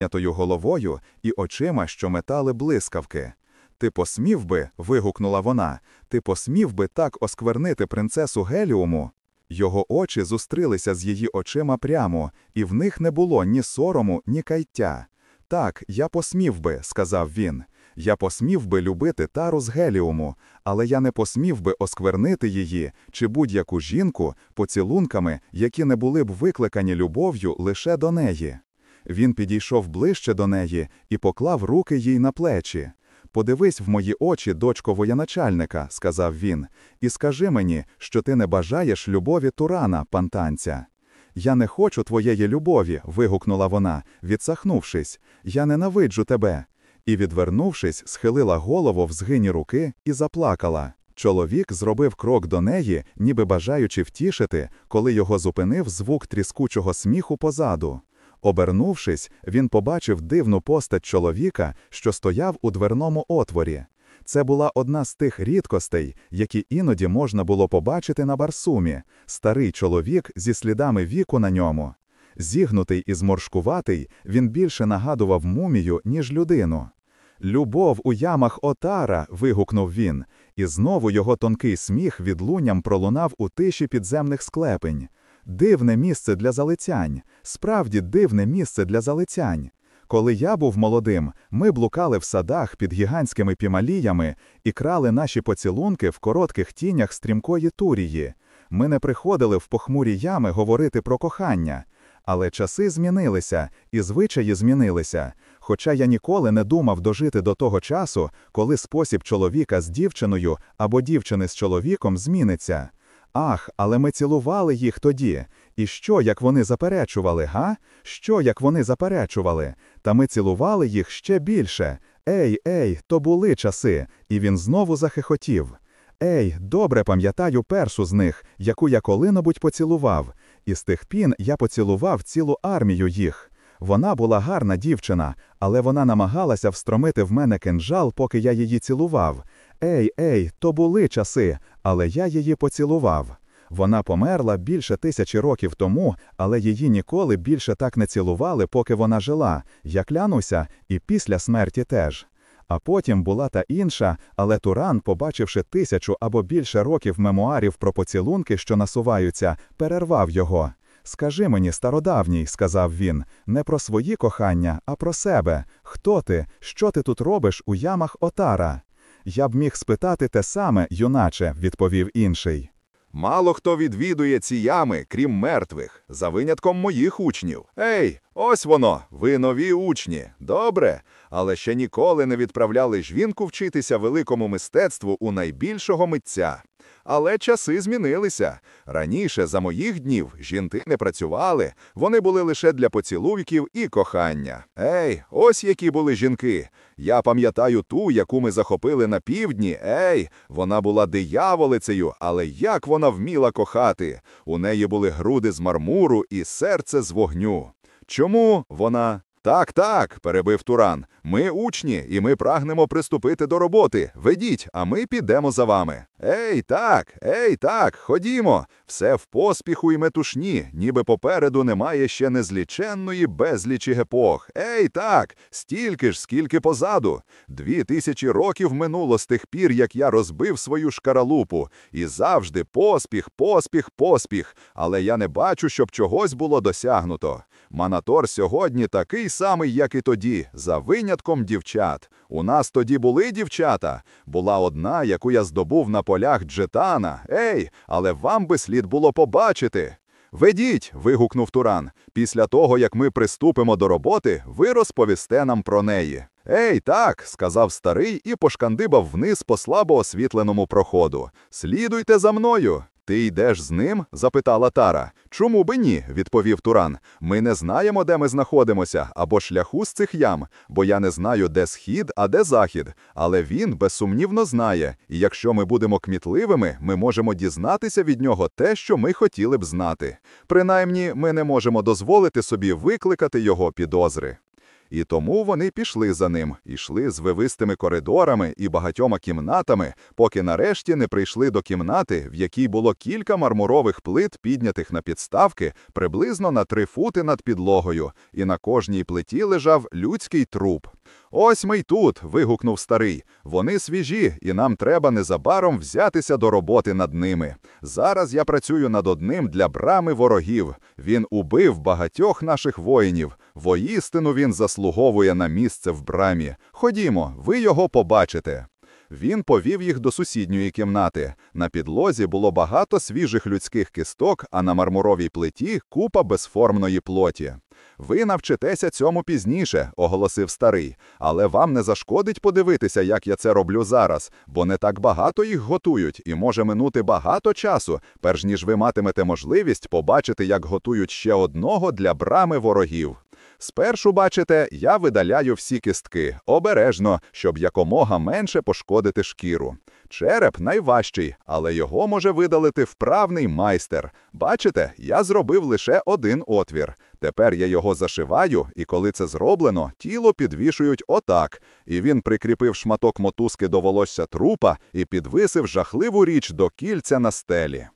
піднятою головою і очима, що метали блискавки. Ти посмів би, вигукнула вона, ти посмів би так осквернити принцесу Геліуму? Його очі зустрілися з її очима прямо, і в них не було ні сорому, ні кайття. Так, я посмів би, сказав він. Я посмів би любити тару з Геліуму, але я не посмів би осквернити її чи будь-яку жінку поцілунками, які не були б викликані любов'ю лише до неї. Він підійшов ближче до неї і поклав руки їй на плечі. Подивись в мої очі, дочко воєначальника, сказав він, і скажи мені, що ти не бажаєш любові Турана, пантанця. Я не хочу твоєї любові, вигукнула вона, відсахнувшись. Я ненавиджу тебе. І, відвернувшись, схилила голову в згині руки і заплакала. Чоловік зробив крок до неї, ніби бажаючи втішити, коли його зупинив звук тріскучого сміху позаду. Обернувшись, він побачив дивну постать чоловіка, що стояв у дверному отворі. Це була одна з тих рідкостей, які іноді можна було побачити на барсумі, старий чоловік зі слідами віку на ньому. Зігнутий і зморшкуватий, він більше нагадував мумію, ніж людину. Любов у ямах отара. вигукнув він, і знову його тонкий сміх відлунням пролунав у тиші підземних склепень. Дивне місце для залицянь, справді дивне місце для залицянь. Коли я був молодим, ми блукали в садах під гігантськими пімаліями і крали наші поцілунки в коротких тінях стрімкої турії. Ми не приходили в похмурі ями говорити про кохання. Але часи змінилися, і звичаї змінилися. Хоча я ніколи не думав дожити до того часу, коли спосіб чоловіка з дівчиною або дівчини з чоловіком зміниться. Ах, але ми цілували їх тоді. І що, як вони заперечували, га? Що, як вони заперечували? Та ми цілували їх ще більше. Ей, ей, то були часи, і він знову захихотів. Ей, добре пам'ятаю першу з них, яку я коли-небудь поцілував, і з тих пін я поцілував цілу армію їх. Вона була гарна дівчина, але вона намагалася встромити в мене кинжал, поки я її цілував. Ей, ей, то були часи, але я її поцілував. Вона померла більше тисячі років тому, але її ніколи більше так не цілували, поки вона жила. Я клянуся, і після смерті теж. А потім була та інша, але Туран, побачивши тисячу або більше років мемуарів про поцілунки, що насуваються, перервав його. Скажи мені, стародавній, сказав він, не про свої кохання, а про себе. Хто ти? Що ти тут робиш у ямах отара? Я б міг спитати те саме, юначе, відповів інший. Мало хто відвідує ці ями, крім мертвих, за винятком моїх учнів. Ей, ось воно, ви нові учні. Добре, але ще ніколи не відправляли жінку вчитися великому мистецтву у найбільшого митця. Але часи змінилися. Раніше, за моїх днів, жінки не працювали, вони були лише для поцілунків і кохання. Ей, ось які були жінки. Я пам'ятаю ту, яку ми захопили на півдні. Ей, вона була дияволицею, але як вона вміла кохати. У неї були груди з мармуру і серце з вогню. Чому вона так, так, перебив Туран. Ми учні, і ми прагнемо приступити до роботи. Ведіть, а ми підемо за вами. Ей, так, ей, так, ходімо. Все в поспіху і метушні, ніби попереду немає ще незліченної безлічі епох. Ей, так, стільки ж, скільки позаду. Дві тисячі років минуло з тих пір, як я розбив свою шкаралупу. І завжди поспіх, поспіх, поспіх. Але я не бачу, щоб чогось було досягнуто. Манатор сьогодні такий самий, як і тоді, за винятком дівчат. У нас тоді були дівчата. Була одна, яку я здобув на полях Джетана. Ей, але вам би слід було побачити. Ведіть. вигукнув Туран. Після того, як ми приступимо до роботи, ви розповісте нам про неї. Ей, так, сказав старий і пошкандибав вниз по слабо освітленому проходу. Слідуйте за мною. Ти йдеш з ним? запитала Тара. Чому би ні? відповів Туран. Ми не знаємо, де ми знаходимося, або шляху з цих ям, бо я не знаю, де схід, а де захід. Але він безсумнівно знає, і якщо ми будемо кмітливими, ми можемо дізнатися від нього те, що ми хотіли б знати. Принаймні, ми не можемо дозволити собі викликати його підозри. І тому вони пішли за ним, ішли з вивистими коридорами і багатьома кімнатами, поки нарешті не прийшли до кімнати, в якій було кілька мармурових плит, піднятих на підставки, приблизно на три фути над підлогою, і на кожній плиті лежав людський труп. Ось ми й тут. вигукнув старий. Вони свіжі, і нам треба незабаром взятися до роботи над ними. Зараз я працюю над одним для брами ворогів. Він убив багатьох наших воїнів. Воістину він заслуговує на місце в брамі. Ходімо, ви його побачите. Він повів їх до сусідньої кімнати. На підлозі було багато свіжих людських кісток, а на мармуровій плиті купа безформної плоті. Ви навчитеся цьому пізніше, оголосив старий, але вам не зашкодить подивитися, як я це роблю зараз, бо не так багато їх готують, і може минути багато часу, перш ніж ви матимете можливість побачити, як готують ще одного для брами ворогів. Спершу, бачите, я видаляю всі кістки обережно, щоб якомога менше пошкодити шкіру. Череп найважчий, але його може видалити вправний майстер. Бачите, я зробив лише один отвір. Тепер я його зашиваю, і коли це зроблено, тіло підвішують отак. І він прикріпив шматок мотузки до волосся трупа і підвисив жахливу річ до кільця на стелі.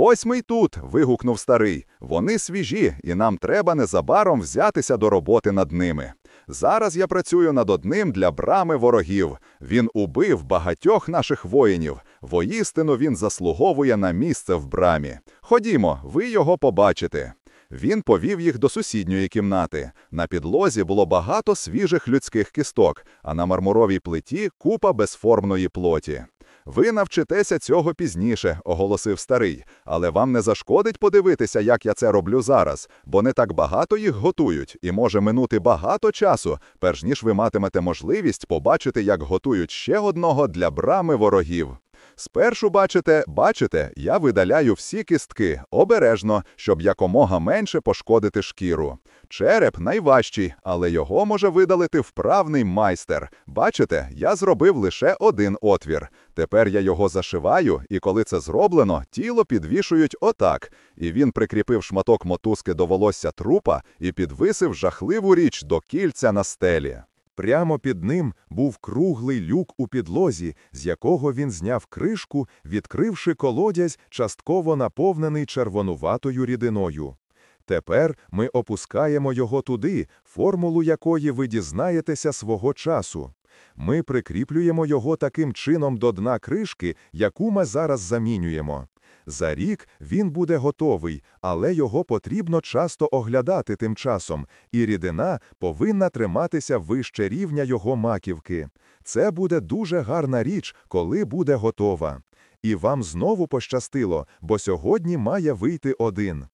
Ось ми й тут. вигукнув старий. Вони свіжі, і нам треба незабаром взятися до роботи над ними. Зараз я працюю над одним для брами ворогів. Він убив багатьох наших воїнів. Воістину він заслуговує на місце в брамі. Ходімо, ви його побачите. Він повів їх до сусідньої кімнати. На підлозі було багато свіжих людських кісток, а на мармуровій плиті купа безформної плоті. Ви навчитеся цього пізніше, оголосив старий, але вам не зашкодить подивитися, як я це роблю зараз, бо не так багато їх готують, і може минути багато часу, перш ніж ви матимете можливість побачити, як готують ще одного для брами ворогів. Спершу, бачите, бачите, я видаляю всі кістки обережно, щоб якомога менше пошкодити шкіру. Череп найважчий, але його може видалити вправний майстер. Бачите, я зробив лише один отвір. Тепер я його зашиваю, і коли це зроблено, тіло підвішують отак. І він прикріпив шматок мотузки до волосся трупа і підвисив жахливу річ до кільця на стелі. Прямо під ним був круглий люк у підлозі, з якого він зняв кришку, відкривши колодязь, частково наповнений червонуватою рідиною. Тепер ми опускаємо його туди, формулу якої ви дізнаєтеся свого часу. Ми прикріплюємо його таким чином до дна кришки, яку ми зараз замінюємо. За рік він буде готовий, але його потрібно часто оглядати тим часом, і рідина повинна триматися вище рівня його маківки. Це буде дуже гарна річ, коли буде готова. І вам знову пощастило, бо сьогодні має вийти один.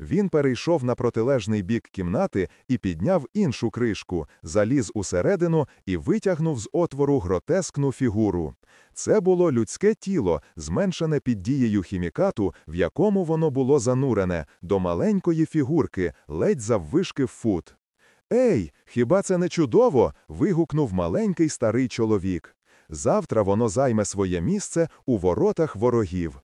Він перейшов на протилежний бік кімнати і підняв іншу кришку, заліз усередину і витягнув з отвору гротескну фігуру. Це було людське тіло, зменшене під дією хімікату, в якому воно було занурене, до маленької фігурки, ледь заввишки в фут. Ей, хіба це не чудово? вигукнув маленький старий чоловік. Завтра воно займе своє місце у воротах ворогів.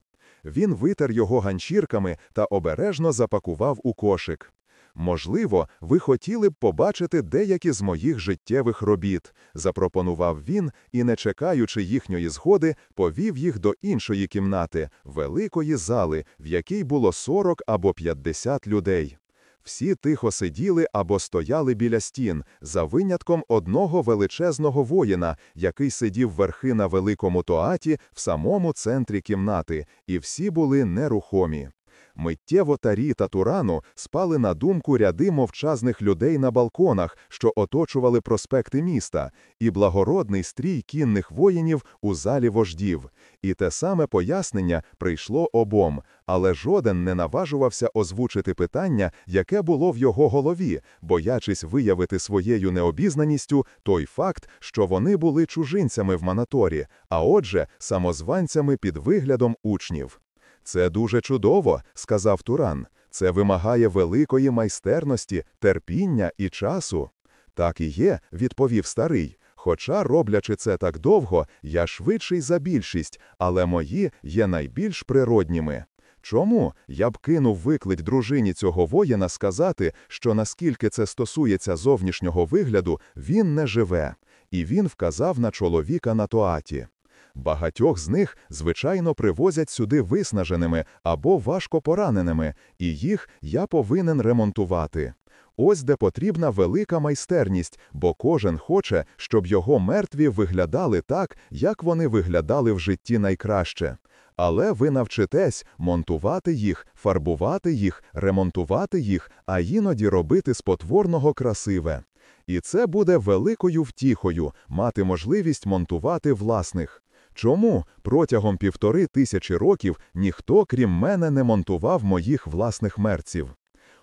Він витер його ганчірками та обережно запакував у кошик. Можливо, ви хотіли б побачити деякі з моїх життєвих робіт, запропонував він і, не чекаючи їхньої згоди, повів їх до іншої кімнати, великої зали, в якій було 40 або 50 людей. Всі тихо сиділи або стояли біля стін, за винятком одного величезного воїна, який сидів верхи на великому тоаті в самому центрі кімнати, і всі були нерухомі. Миттєво тарі та турану спали на думку ряди мовчазних людей на балконах, що оточували проспекти міста, і благородний стрій кінних воїнів у залі вождів. І те саме пояснення прийшло обом, але жоден не наважувався озвучити питання, яке було в його голові, боячись виявити своєю необізнаністю той факт, що вони були чужинцями в Манаторі, а отже, самозванцями під виглядом учнів. Це дуже чудово, сказав Туран. Це вимагає великої майстерності, терпіння і часу. Так і є, відповів старий. Хоча, роблячи це так довго, я швидший за більшість, але мої є найбільш природніми. Чому я б кинув виклик дружині цього воїна сказати, що наскільки це стосується зовнішнього вигляду, він не живе, і він вказав на чоловіка на тоаті. Багатьох з них, звичайно, привозять сюди виснаженими або важко пораненими, і їх я повинен ремонтувати. Ось де потрібна велика майстерність, бо кожен хоче, щоб його мертві виглядали так, як вони виглядали в житті найкраще. Але ви навчитесь монтувати їх, фарбувати їх, ремонтувати їх, а іноді робити спотворного красиве. І це буде великою втіхою мати можливість монтувати власних. Чому протягом півтори тисячі років ніхто, крім мене, не монтував моїх власних мерців?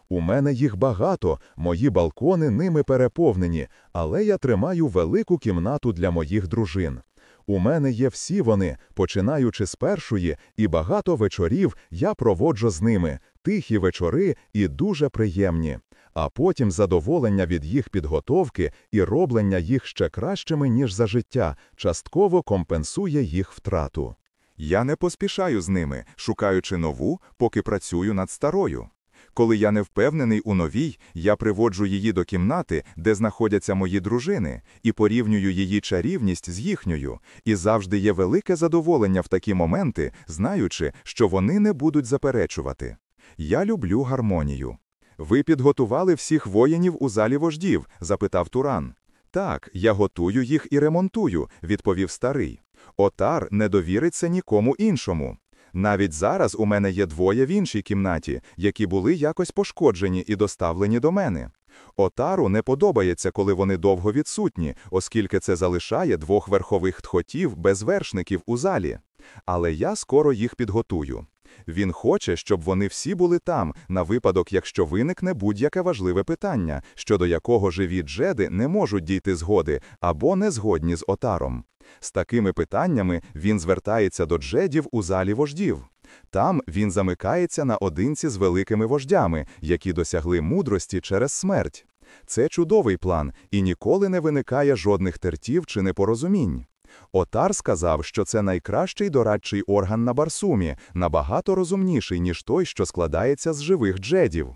У мене їх багато, мої балкони ними переповнені, але я тримаю велику кімнату для моїх дружин. У мене є всі вони, починаючи з першої, і багато вечорів я проводжу з ними, тихі вечори і дуже приємні. А потім задоволення від їх підготовки і роблення їх ще кращими, ніж за життя, частково компенсує їх втрату. Я не поспішаю з ними, шукаючи нову, поки працюю над старою. Коли я не впевнений у новій, я приводжу її до кімнати, де знаходяться мої дружини, і порівнюю її чарівність з їхньою, і завжди є велике задоволення в такі моменти, знаючи, що вони не будуть заперечувати. Я люблю гармонію. Ви підготували всіх воїнів у залі вождів? запитав Туран. Так, я готую їх і ремонтую, відповів старий. Отар не довіриться нікому іншому. Навіть зараз у мене є двоє в іншій кімнаті, які були якось пошкоджені і доставлені до мене. Отару не подобається, коли вони довго відсутні, оскільки це залишає двох верхових тхотів без вершників у залі. Але я скоро їх підготую. Він хоче, щоб вони всі були там, на випадок, якщо виникне будь-яке важливе питання, щодо якого живі джеди не можуть дійти згоди або не згодні з отаром. З такими питаннями він звертається до джедів у залі вождів. Там він замикається наодинці з великими вождями, які досягли мудрості через смерть. Це чудовий план, і ніколи не виникає жодних тертів чи непорозумінь. Отар сказав, що це найкращий дорадчий орган на Барсумі, набагато розумніший, ніж той, що складається з живих джедів.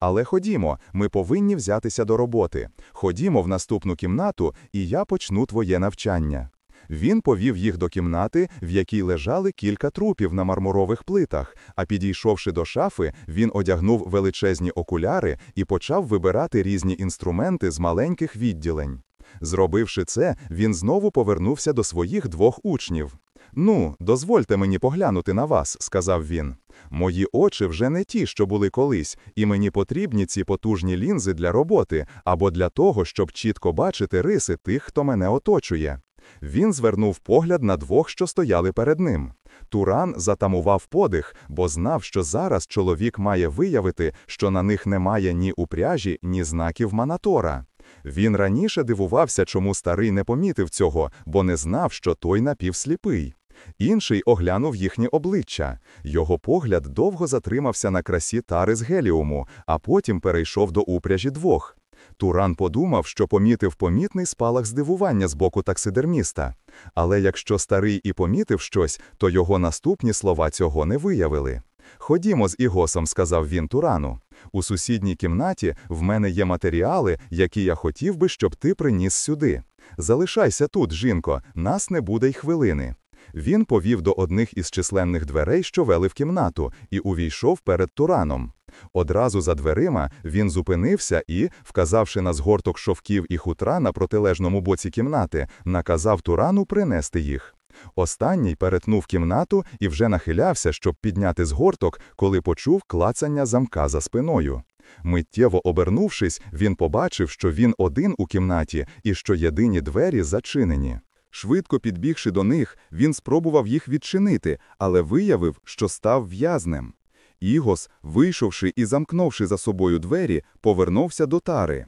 Але ходімо, ми повинні взятися до роботи. Ходімо в наступну кімнату, і я почну твоє навчання. Він повів їх до кімнати, в якій лежали кілька трупів на мармурових плитах, а підійшовши до шафи, він одягнув величезні окуляри і почав вибирати різні інструменти з маленьких відділень. Зробивши це, він знову повернувся до своїх двох учнів. Ну, дозвольте мені поглянути на вас, сказав він. Мої очі вже не ті, що були колись, і мені потрібні ці потужні лінзи для роботи або для того, щоб чітко бачити риси тих, хто мене оточує. Він звернув погляд на двох, що стояли перед ним. Туран затамував подих, бо знав, що зараз чоловік має виявити, що на них немає ні упряжі, ні знаків Манатора. Він раніше дивувався, чому старий не помітив цього, бо не знав, що той напівсліпий. Інший оглянув їхнє обличчя. Його погляд довго затримався на красі тари з геліуму, а потім перейшов до упряжі двох. Туран подумав, що помітив помітний спалах здивування з боку таксидерміста. Але якщо старий і помітив щось, то його наступні слова цього не виявили. Ходімо з Ігосом, сказав він Турану. У сусідній кімнаті в мене є матеріали, які я хотів би, щоб ти приніс сюди. Залишайся тут, жінко, нас не буде й хвилини. Він повів до одних із численних дверей, що вели в кімнату, і увійшов перед Тураном. Одразу за дверима він зупинився і, вказавши на згорток шовків і хутра на протилежному боці кімнати, наказав Турану принести їх. Останній перетнув кімнату і вже нахилявся, щоб підняти згорток, коли почув клацання замка за спиною. Миттєво обернувшись, він побачив, що він один у кімнаті і що єдині двері зачинені. Швидко підбігши до них, він спробував їх відчинити, але виявив, що став в'язнем. Ігос, вийшовши і замкнувши за собою двері, повернувся до тари.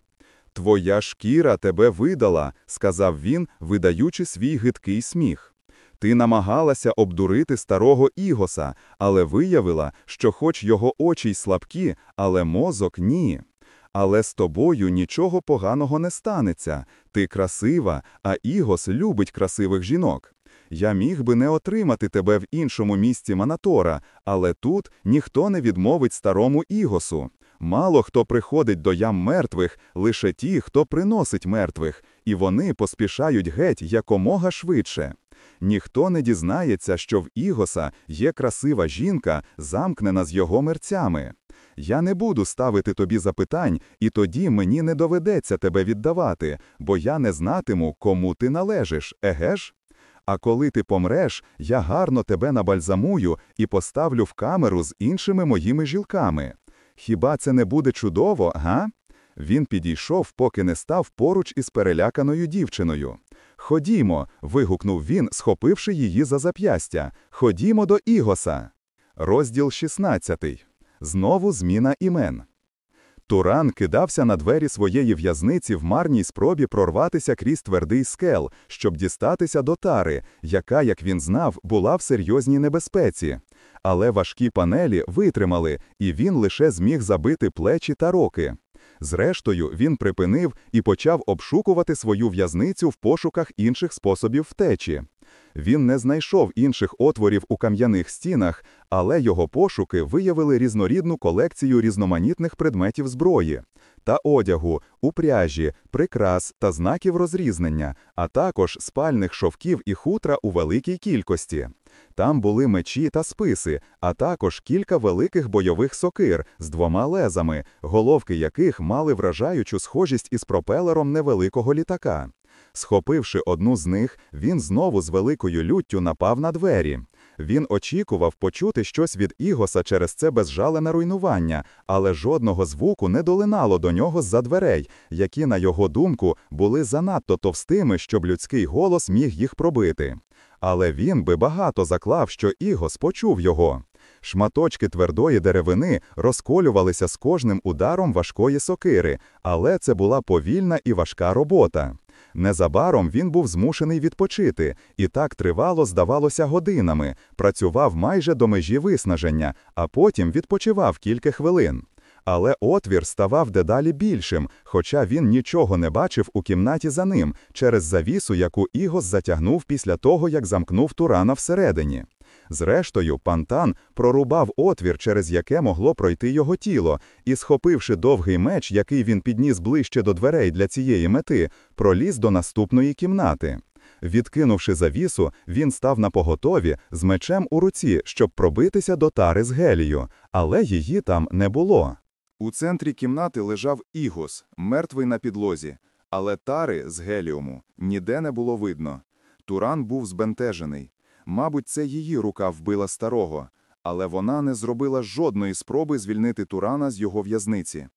Твоя шкіра тебе видала, сказав він, видаючи свій гидкий сміх. Ти намагалася обдурити старого Ігоса, але виявила, що хоч його очі й слабкі, але мозок ні. Але з тобою нічого поганого не станеться. Ти красива, а Ігос любить красивих жінок. Я міг би не отримати тебе в іншому місці Манатора, але тут ніхто не відмовить старому Ігосу. Мало хто приходить до ям мертвих, лише ті, хто приносить мертвих, і вони поспішають геть якомога швидше. Ніхто не дізнається, що в Ігоса є красива жінка, замкнена з його мерцями. Я не буду ставити тобі запитань, і тоді мені не доведеться тебе віддавати, бо я не знатиму, кому ти належиш, еге ж? А коли ти помреш, я гарно тебе набальзамую і поставлю в камеру з іншими моїми жілками. Хіба це не буде чудово, га? Він підійшов, поки не став поруч із переляканою дівчиною. Ходімо, вигукнув він, схопивши її за зап'ястя. Ходімо до Ігоса. Розділ 16. Знову зміна імен. Туран кидався на двері своєї в'язниці в марній спробі прорватися крізь твердий скел, щоб дістатися до тари, яка, як він знав, була в серйозній небезпеці. Але важкі панелі витримали, і він лише зміг забити плечі та роки. Зрештою, він припинив і почав обшукувати свою в'язницю в пошуках інших способів втечі. Він не знайшов інших отворів у кам'яних стінах, але його пошуки виявили різнорідну колекцію різноманітних предметів зброї та одягу, упряжі, прикрас та знаків розрізнення, а також спальних шовків і хутра у великій кількості. Там були мечі та списи, а також кілька великих бойових сокир з двома лезами, головки яких мали вражаючу схожість із пропелером невеликого літака. Схопивши одну з них, він знову з великою люттю напав на двері. Він очікував почути щось від Ігоса через це безжалене руйнування, але жодного звуку не долинало до нього з-за дверей, які, на його думку, були занадто товстими, щоб людський голос міг їх пробити. Але він би багато заклав, що Ігос почув його. Шматочки твердої деревини розколювалися з кожним ударом важкої сокири, але це була повільна і важка робота. Незабаром він був змушений відпочити, і так тривало, здавалося, годинами, працював майже до межі виснаження, а потім відпочивав кілька хвилин. Але отвір ставав дедалі більшим, хоча він нічого не бачив у кімнаті за ним через завісу, яку Ігос затягнув після того, як замкнув Турана всередині. Зрештою, пантан прорубав отвір, через яке могло пройти його тіло, і, схопивши довгий меч, який він підніс ближче до дверей для цієї мети, проліз до наступної кімнати. Відкинувши завісу, він став на поготові з мечем у руці, щоб пробитися до тари з гелію, але її там не було. У центрі кімнати лежав Ігос, мертвий на підлозі, але тари з геліуму ніде не було видно. Туран був збентежений. Мабуть, це її рука вбила старого, але вона не зробила жодної спроби звільнити Турана з його в'язниці.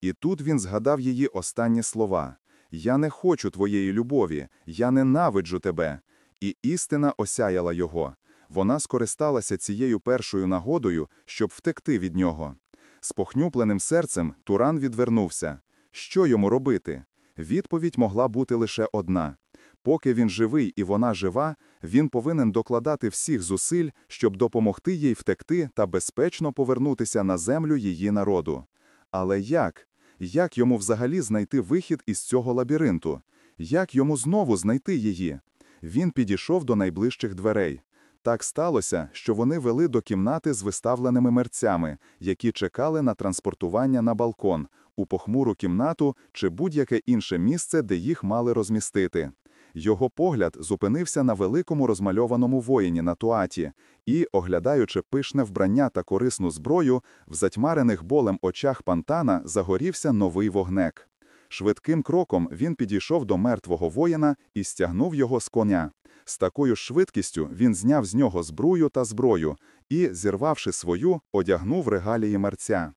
І тут він згадав її останні слова Я не хочу твоєї любові, я ненавиджу тебе. І істина осяяла його. Вона скористалася цією першою нагодою, щоб втекти від нього. З похнюпленим серцем Туран відвернувся. Що йому робити? Відповідь могла бути лише одна. Поки він живий і вона жива, він повинен докладати всіх зусиль, щоб допомогти їй втекти та безпечно повернутися на землю її народу. Але як? Як йому взагалі знайти вихід із цього лабіринту? Як йому знову знайти її? Він підійшов до найближчих дверей. Так сталося, що вони вели до кімнати з виставленими мерцями, які чекали на транспортування на балкон, у похмуру кімнату чи будь-яке інше місце, де їх мали розмістити. Його погляд зупинився на великому розмальованому воїні на туаті і, оглядаючи пишне вбрання та корисну зброю, в затьмарених болем очах пантана загорівся новий вогнек. Швидким кроком він підійшов до мертвого воїна і стягнув його з коня. З такою швидкістю він зняв з нього збрую та зброю і, зірвавши свою, одягнув регалії мерця.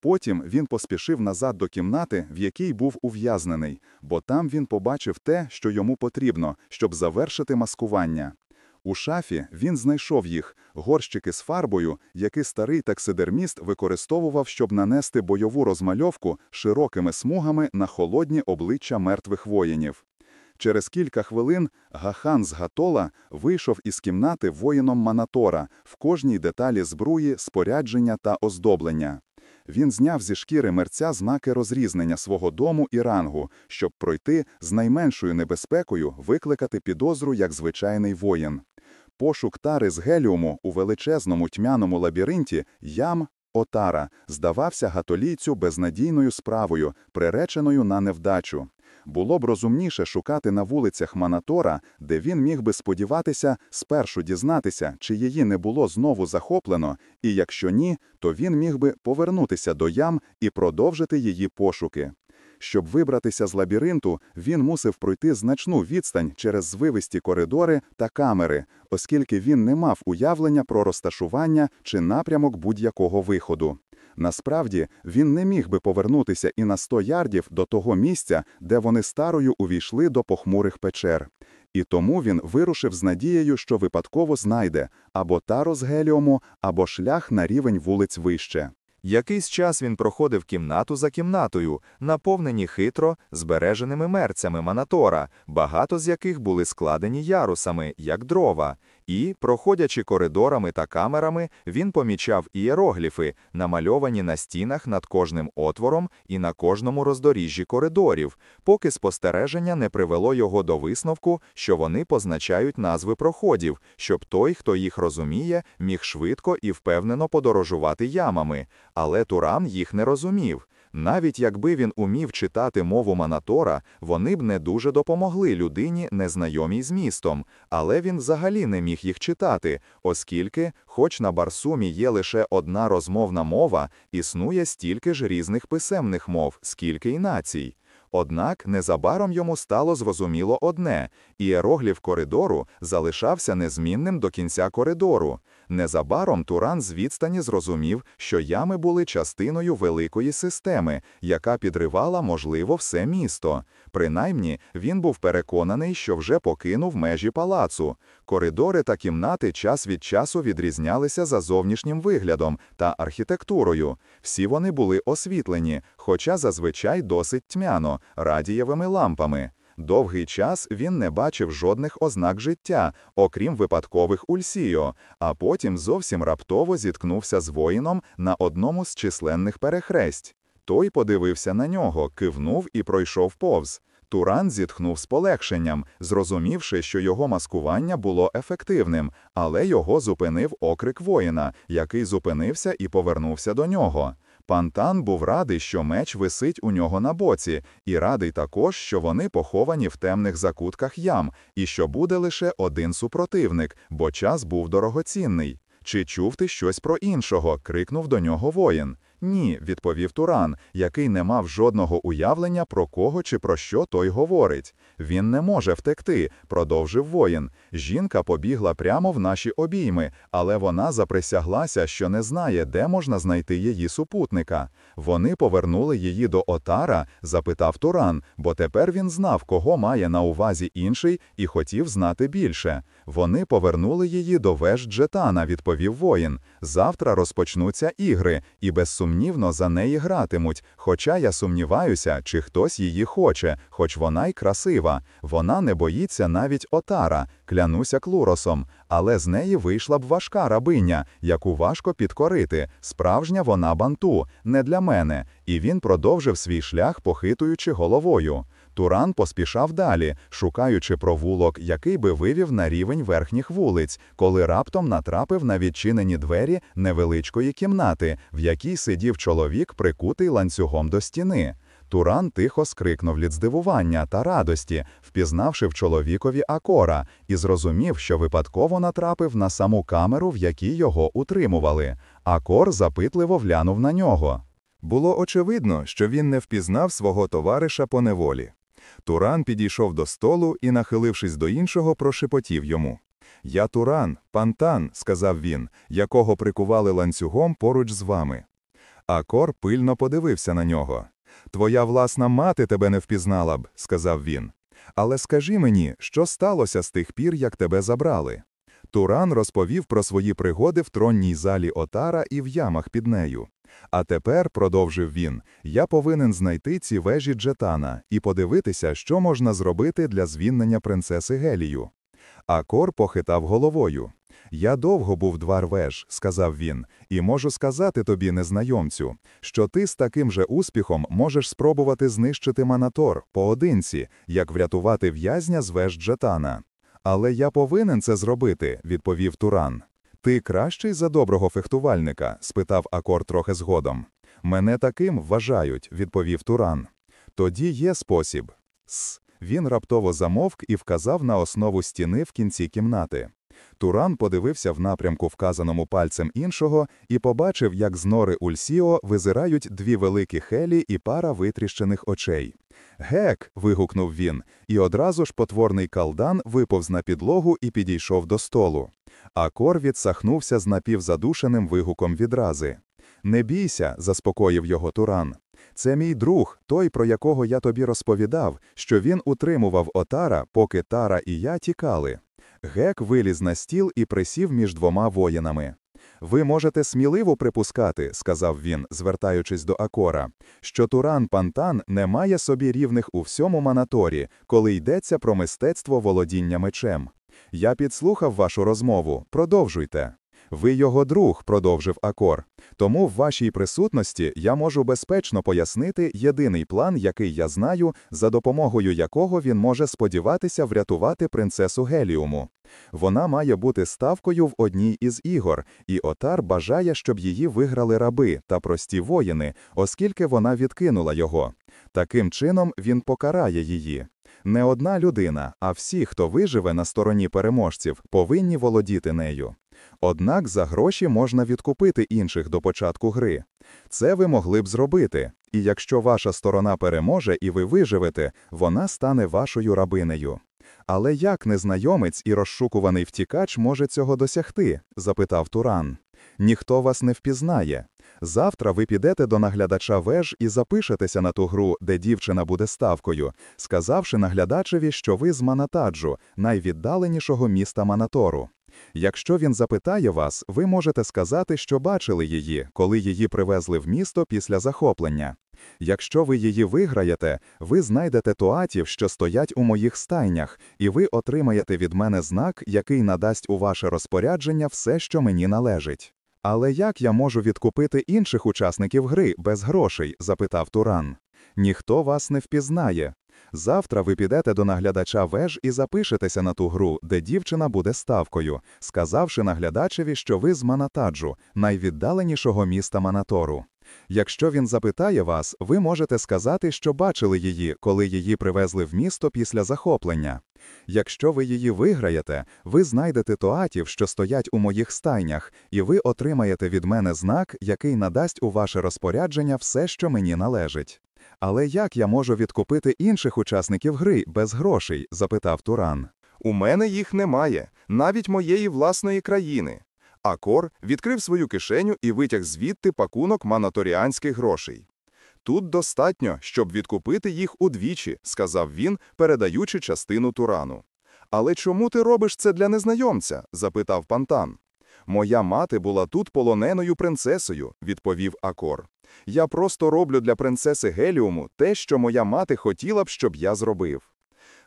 Потім він поспішив назад до кімнати, в якій був ув'язнений, бо там він побачив те, що йому потрібно, щоб завершити маскування. У шафі він знайшов їх горщики з фарбою, які старий таксидерміст використовував, щоб нанести бойову розмальовку широкими смугами на холодні обличчя мертвих воїнів. Через кілька хвилин Гахан з Гатола вийшов із кімнати воїном Манатора в кожній деталі збруї, спорядження та оздоблення. Він зняв зі шкіри мерця знаки розрізнення свого дому і рангу, щоб пройти з найменшою небезпекою викликати підозру як звичайний воїн. Пошук тари з геліуму у величезному тьмяному лабіринті ям Отара здавався гатолійцю безнадійною справою, приреченою на невдачу. Було б розумніше шукати на вулицях Манатора, де він міг би сподіватися спершу дізнатися, чи її не було знову захоплено, і якщо ні, то він міг би повернутися до ям і продовжити її пошуки. Щоб вибратися з лабіринту, він мусив пройти значну відстань через звивисті коридори та камери, оскільки він не мав уявлення про розташування чи напрямок будь-якого виходу. Насправді, він не міг би повернутися і на 100 ярдів до того місця, де вони старою увійшли до похмурих печер. І тому він вирушив з надією, що випадково знайде або тару з геліуму, або шлях на рівень вулиць вище. Якийсь час він проходив кімнату за кімнатою, наповнені хитро збереженими мерцями Манатора, багато з яких були складені ярусами, як дрова. І, проходячи коридорами та камерами, він помічав ієрогліфи, намальовані на стінах над кожним отвором і на кожному роздоріжжі коридорів, поки спостереження не привело його до висновку, що вони позначають назви проходів, щоб той, хто їх розуміє, міг швидко і впевнено подорожувати ямами. Але Туран їх не розумів. Навіть якби він умів читати мову Манатора, вони б не дуже допомогли людині, незнайомій з містом, але він взагалі не міг їх читати, оскільки, хоч на Барсумі є лише одна розмовна мова, існує стільки ж різних писемних мов, скільки й націй. Однак незабаром йому стало зрозуміло одне – іерогліф коридору залишався незмінним до кінця коридору. Незабаром Туран з відстані зрозумів, що ями були частиною великої системи, яка підривала, можливо, все місто. Принаймні, він був переконаний, що вже покинув межі палацу. Коридори та кімнати час від часу відрізнялися за зовнішнім виглядом та архітектурою. Всі вони були освітлені, хоча зазвичай досить тьмяно, радієвими лампами. Довгий час він не бачив жодних ознак життя, окрім випадкових ульсіо, а потім зовсім раптово зіткнувся з воїном на одному з численних перехресть. Той подивився на нього, кивнув і пройшов повз. Туран зітхнув з полегшенням, зрозумівши, що його маскування було ефективним, але його зупинив окрик воїна, який зупинився і повернувся до нього. Пантан був радий, що меч висить у нього на боці, і радий також, що вони поховані в темних закутках ям, і що буде лише один супротивник, бо час був дорогоцінний. Чи чув ти щось про іншого? крикнув до нього воїн. Ні, відповів Туран, який не мав жодного уявлення про кого чи про що той говорить. Він не може втекти, продовжив воїн. Жінка побігла прямо в наші обійми, але вона заприсяглася, що не знає, де можна знайти її супутника. Вони повернули її до отара, запитав Туран, бо тепер він знав, кого має на увазі інший, і хотів знати більше. Вони повернули її до веж Джетана, відповів воїн. Завтра розпочнуться ігри, і безсумнівно за неї гратимуть. Хоча я сумніваюся, чи хтось її хоче, хоч вона й красива. Вона не боїться навіть отара, клянуся клуросом, але з неї вийшла б важка рабиня, яку важко підкорити. Справжня вона банту, не для мене. І він продовжив свій шлях, похитуючи головою. Туран поспішав далі, шукаючи провулок, який би вивів на рівень верхніх вулиць, коли раптом натрапив на відчинені двері невеличкої кімнати, в якій сидів чоловік, прикутий ланцюгом до стіни. Туран тихо скрикнув від здивування та радості, впізнавши в чоловікові акора, і зрозумів, що випадково натрапив на саму камеру, в якій його утримували. Акор запитливо глянув на нього. Було очевидно, що він не впізнав свого товариша по неволі. Туран підійшов до столу і, нахилившись до іншого, прошепотів йому. Я Туран, пантан, сказав він, якого прикували ланцюгом поруч з вами. Акор пильно подивився на нього. Твоя власна мати тебе не впізнала б, сказав він. Але скажи мені, що сталося з тих пір, як тебе забрали? Туран розповів про свої пригоди в тронній залі Отара і в ямах під нею. А тепер, продовжив він, я повинен знайти ці вежі Джетана і подивитися, що можна зробити для звільнення принцеси Гелію. Акор похитав головою. Я довго був дварвеж, сказав він, і можу сказати тобі, незнайомцю, що ти з таким же успіхом можеш спробувати знищити Манатор поодинці, як врятувати в'язня з веж Джетана. Але я повинен це зробити, відповів Туран. Ти кращий за доброго фехтувальника? спитав Акор трохи згодом. Мене таким вважають, відповів Туран. Тоді є спосіб. С. Він раптово замовк і вказав на основу стіни в кінці кімнати. Туран подивився в напрямку, вказаному пальцем іншого, і побачив, як з нори Ульсіо визирають дві великі хелі і пара витріщених очей. Гек. вигукнув він, і одразу ж потворний калдан виповз на підлогу і підійшов до столу. А кор відсахнувся з напівзадушеним вигуком відрази. Не бійся, заспокоїв його Туран. Це мій друг, той, про якого я тобі розповідав, що він утримував отара, поки Тара і я тікали. Гек виліз на стіл і присів між двома воїнами. Ви можете сміливо припускати, сказав він, звертаючись до Акора, що Туран Пантан не має собі рівних у всьому манаторі, коли йдеться про мистецтво володіння мечем. Я підслухав вашу розмову. Продовжуйте. Ви його друг, продовжив Акор. Тому в вашій присутності я можу безпечно пояснити єдиний план, який я знаю, за допомогою якого він може сподіватися врятувати принцесу Геліуму. Вона має бути ставкою в одній із ігор, і Отар бажає, щоб її виграли раби та прості воїни, оскільки вона відкинула його. Таким чином він покарає її. Не одна людина, а всі, хто виживе на стороні переможців, повинні володіти нею. Однак за гроші можна відкупити інших до початку гри. Це ви могли б зробити, і якщо ваша сторона переможе і ви виживете, вона стане вашою рабинею. Але як незнайомець і розшукуваний втікач може цього досягти? запитав Туран. Ніхто вас не впізнає. Завтра ви підете до наглядача веж і запишетеся на ту гру, де дівчина буде ставкою, сказавши наглядачеві, що ви з Манатаджу, найвіддаленішого міста Манатору. Якщо він запитає вас, ви можете сказати, що бачили її, коли її привезли в місто після захоплення. Якщо ви її виграєте, ви знайдете туатів, що стоять у моїх стайнях, і ви отримаєте від мене знак, який надасть у ваше розпорядження все, що мені належить. Але як я можу відкупити інших учасників гри без грошей? запитав Туран. Ніхто вас не впізнає. Завтра ви підете до наглядача веж і запишетеся на ту гру, де дівчина буде ставкою, сказавши наглядачеві, що ви з Манатаджу, найвіддаленішого міста Манатору. Якщо він запитає вас, ви можете сказати, що бачили її, коли її привезли в місто після захоплення. Якщо ви її виграєте, ви знайдете тоатів, що стоять у моїх стайнях, і ви отримаєте від мене знак, який надасть у ваше розпорядження все, що мені належить. Але як я можу відкупити інших учасників гри без грошей? запитав Туран. У мене їх немає, навіть моєї власної країни. Акор відкрив свою кишеню і витяг звідти пакунок манаторіанських грошей. Тут достатньо, щоб відкупити їх удвічі, сказав він, передаючи частину Турану. Але чому ти робиш це для незнайомця? запитав Пантан. Моя мати була тут полоненою принцесою, відповів Акор. Я просто роблю для принцеси Геліуму те, що моя мати хотіла б, щоб я зробив.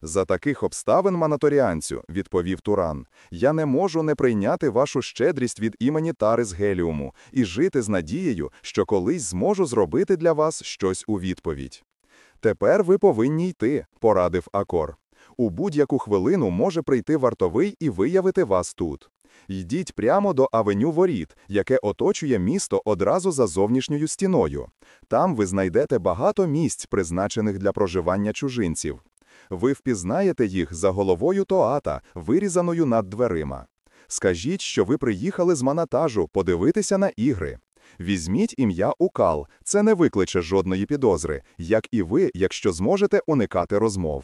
За таких обставин, манаторіанцю, відповів Туран, я не можу не прийняти вашу щедрість від імені Тари з Геліуму і жити з надією, що колись зможу зробити для вас щось у відповідь. Тепер ви повинні йти, порадив Акор. У будь-яку хвилину може прийти вартовий і виявити вас тут. Йдіть прямо до авеню воріт, яке оточує місто одразу за зовнішньою стіною. Там ви знайдете багато місць, призначених для проживання чужинців. Ви впізнаєте їх за головою Тоата, вирізаною над дверима. Скажіть, що ви приїхали з манатажу подивитися на ігри. Візьміть ім'я Укал, це не викличе жодної підозри, як і ви, якщо зможете уникати розмов.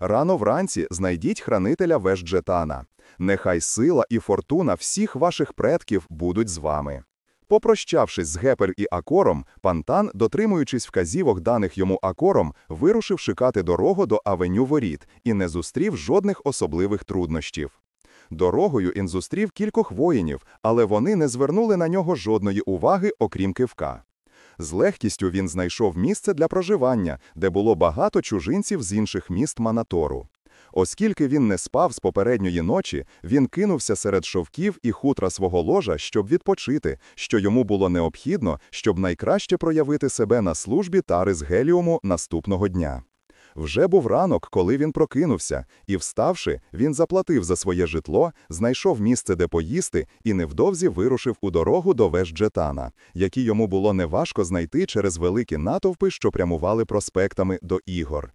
Рано вранці знайдіть хранителя веж Джетана. Нехай сила і фортуна всіх ваших предків будуть з вами. Попрощавшись з Гепер і Акором, Пантан, дотримуючись вказівок даних йому Акором, вирушив шукати дорогу до авеню воріт і не зустрів жодних особливих труднощів. Дорогою він зустрів кількох воїнів, але вони не звернули на нього жодної уваги, окрім кивка. З легкістю він знайшов місце для проживання, де було багато чужинців з інших міст Манатору. Оскільки він не спав з попередньої ночі, він кинувся серед шовків і хутра свого ложа, щоб відпочити, що йому було необхідно, щоб найкраще проявити себе на службі Тари з Геліуму наступного дня. Вже був ранок, коли він прокинувся, і, вставши, він заплатив за своє житло, знайшов місце, де поїсти, і невдовзі вирушив у дорогу до веж Джетана, які йому було неважко знайти через великі натовпи, що прямували проспектами до ігор.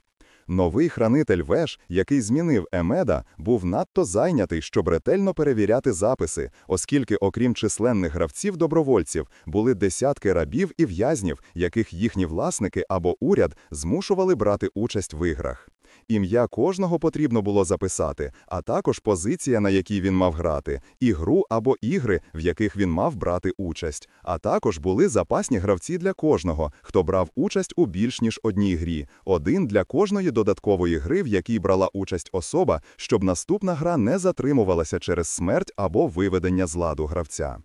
Новий хранитель веж, який змінив Емеда, був надто зайнятий, щоб ретельно перевіряти записи, оскільки, окрім численних гравців-добровольців, були десятки рабів і в'язнів, яких їхні власники або уряд змушували брати участь в іграх. Ім'я кожного потрібно було записати, а також позиція, на якій він мав грати, і гру або ігри, в яких він мав брати участь. А також були запасні гравці для кожного, хто брав участь у більш ніж одній грі, один для кожної додаткової гри, в якій брала участь особа, щоб наступна гра не затримувалася через смерть або виведення з ладу гравця.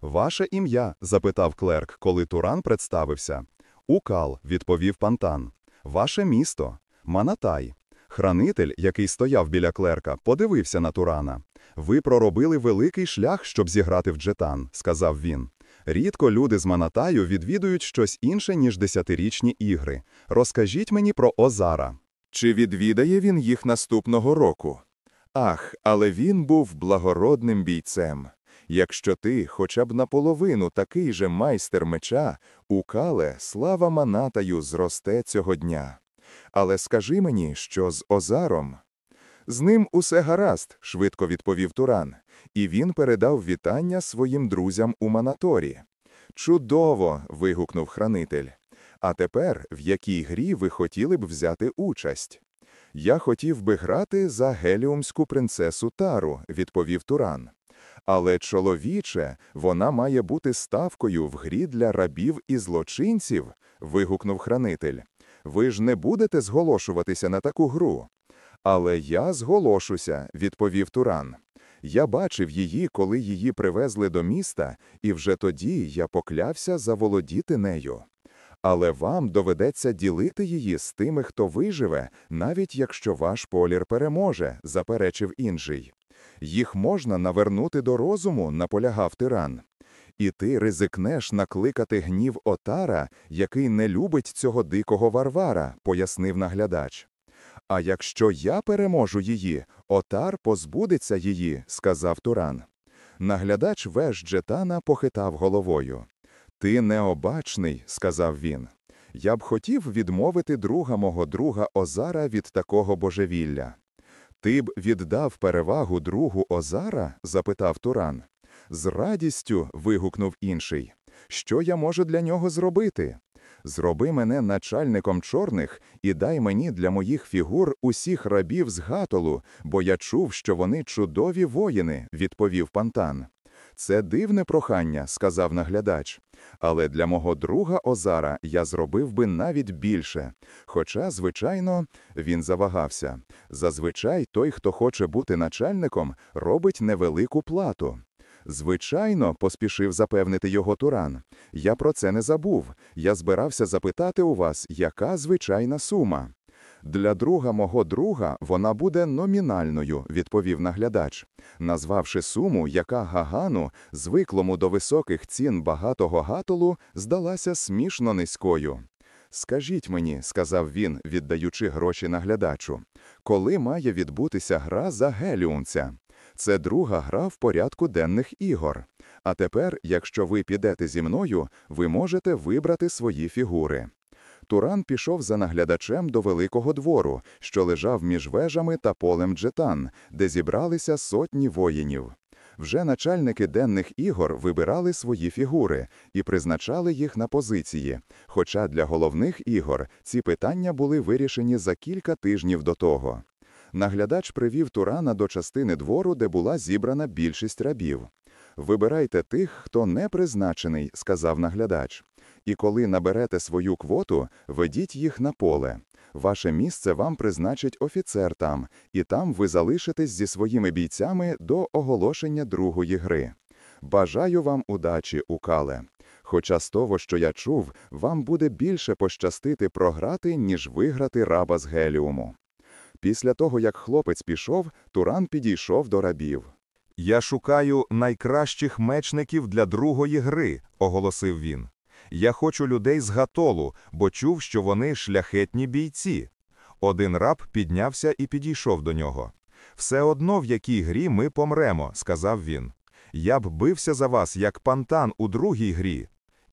Ваше ім'я? запитав клерк, коли Туран представився. Укал, відповів пантан. Ваше місто. Манатай. Хранитель, який стояв біля клерка, подивився на Турана. Ви проробили великий шлях, щоб зіграти в джетан, сказав він. Рідко люди з Манатаю відвідують щось інше, ніж десятирічні ігри. Розкажіть мені про Озара. Чи відвідає він їх наступного року? Ах, але він був благородним бійцем. Якщо ти хоча б наполовину такий же майстер меча, у Кале слава Манатаю зросте цього дня. Але скажи мені, що з Озаром? З ним усе гаразд, швидко відповів Туран, і він передав вітання своїм друзям у Манаторі. Чудово. вигукнув хранитель. А тепер в якій грі ви хотіли б взяти участь? Я хотів би грати за геліумську принцесу Тару, відповів Туран. Але чоловіче, вона має бути ставкою в грі для рабів і злочинців, вигукнув хранитель. Ви ж не будете зголошуватися на таку гру. Але я зголошуся, відповів Туран. Я бачив її, коли її привезли до міста, і вже тоді я поклявся заволодіти нею. Але вам доведеться ділити її з тими, хто виживе, навіть якщо ваш полір переможе, заперечив інший. Їх можна навернути до розуму, наполягав тиран. І ти ризикнеш накликати гнів отара, який не любить цього дикого варвара, пояснив наглядач. А якщо я переможу її, отар позбудеться її, сказав Туран. Наглядач веж Джетана похитав головою. Ти необачний, сказав він. Я б хотів відмовити друга мого друга Озара від такого божевілля. Ти б віддав перевагу другу Озара? запитав Туран. З радістю. вигукнув інший. Що я можу для нього зробити? Зроби мене начальником чорних і дай мені для моїх фігур усіх рабів з гатолу, бо я чув, що вони чудові воїни, відповів пантан. Це дивне прохання, сказав наглядач. Але для мого друга Озара я зробив би навіть більше. Хоча, звичайно, він завагався. Зазвичай той, хто хоче бути начальником, робить невелику плату. Звичайно, поспішив запевнити його Туран. Я про це не забув. Я збирався запитати у вас, яка звичайна сума. Для друга мого друга вона буде номінальною, відповів наглядач, назвавши суму, яка Гагану, звиклому до високих цін багатого гатолу, здалася смішно низькою. Скажіть мені, сказав він, віддаючи гроші наглядачу, коли має відбутися гра за геліунця? Це друга гра в порядку денних ігор. А тепер, якщо ви підете зі мною, ви можете вибрати свої фігури. Туран пішов за наглядачем до великого двору, що лежав між вежами та полем джетан, де зібралися сотні воїнів. Вже начальники денних ігор вибирали свої фігури і призначали їх на позиції. Хоча для головних ігор ці питання були вирішені за кілька тижнів до того. Наглядач привів Турана до частини двору, де була зібрана більшість рабів. Вибирайте тих, хто не призначений, сказав наглядач. І коли наберете свою квоту, ведіть їх на поле. Ваше місце вам призначить офіцер там, і там ви залишитесь зі своїми бійцями до оголошення другої гри. Бажаю вам удачі, Укале. Хоча з того, що я чув, вам буде більше пощастити програти, ніж виграти раба з геліуму. Після того, як хлопець пішов, Туран підійшов до рабів. Я шукаю найкращих мечників для другої гри, оголосив він. Я хочу людей з гатолу, бо чув, що вони шляхетні бійці. Один раб піднявся і підійшов до нього. Все одно в якій грі ми помремо, сказав він. Я б бився за вас, як пантан у другій грі.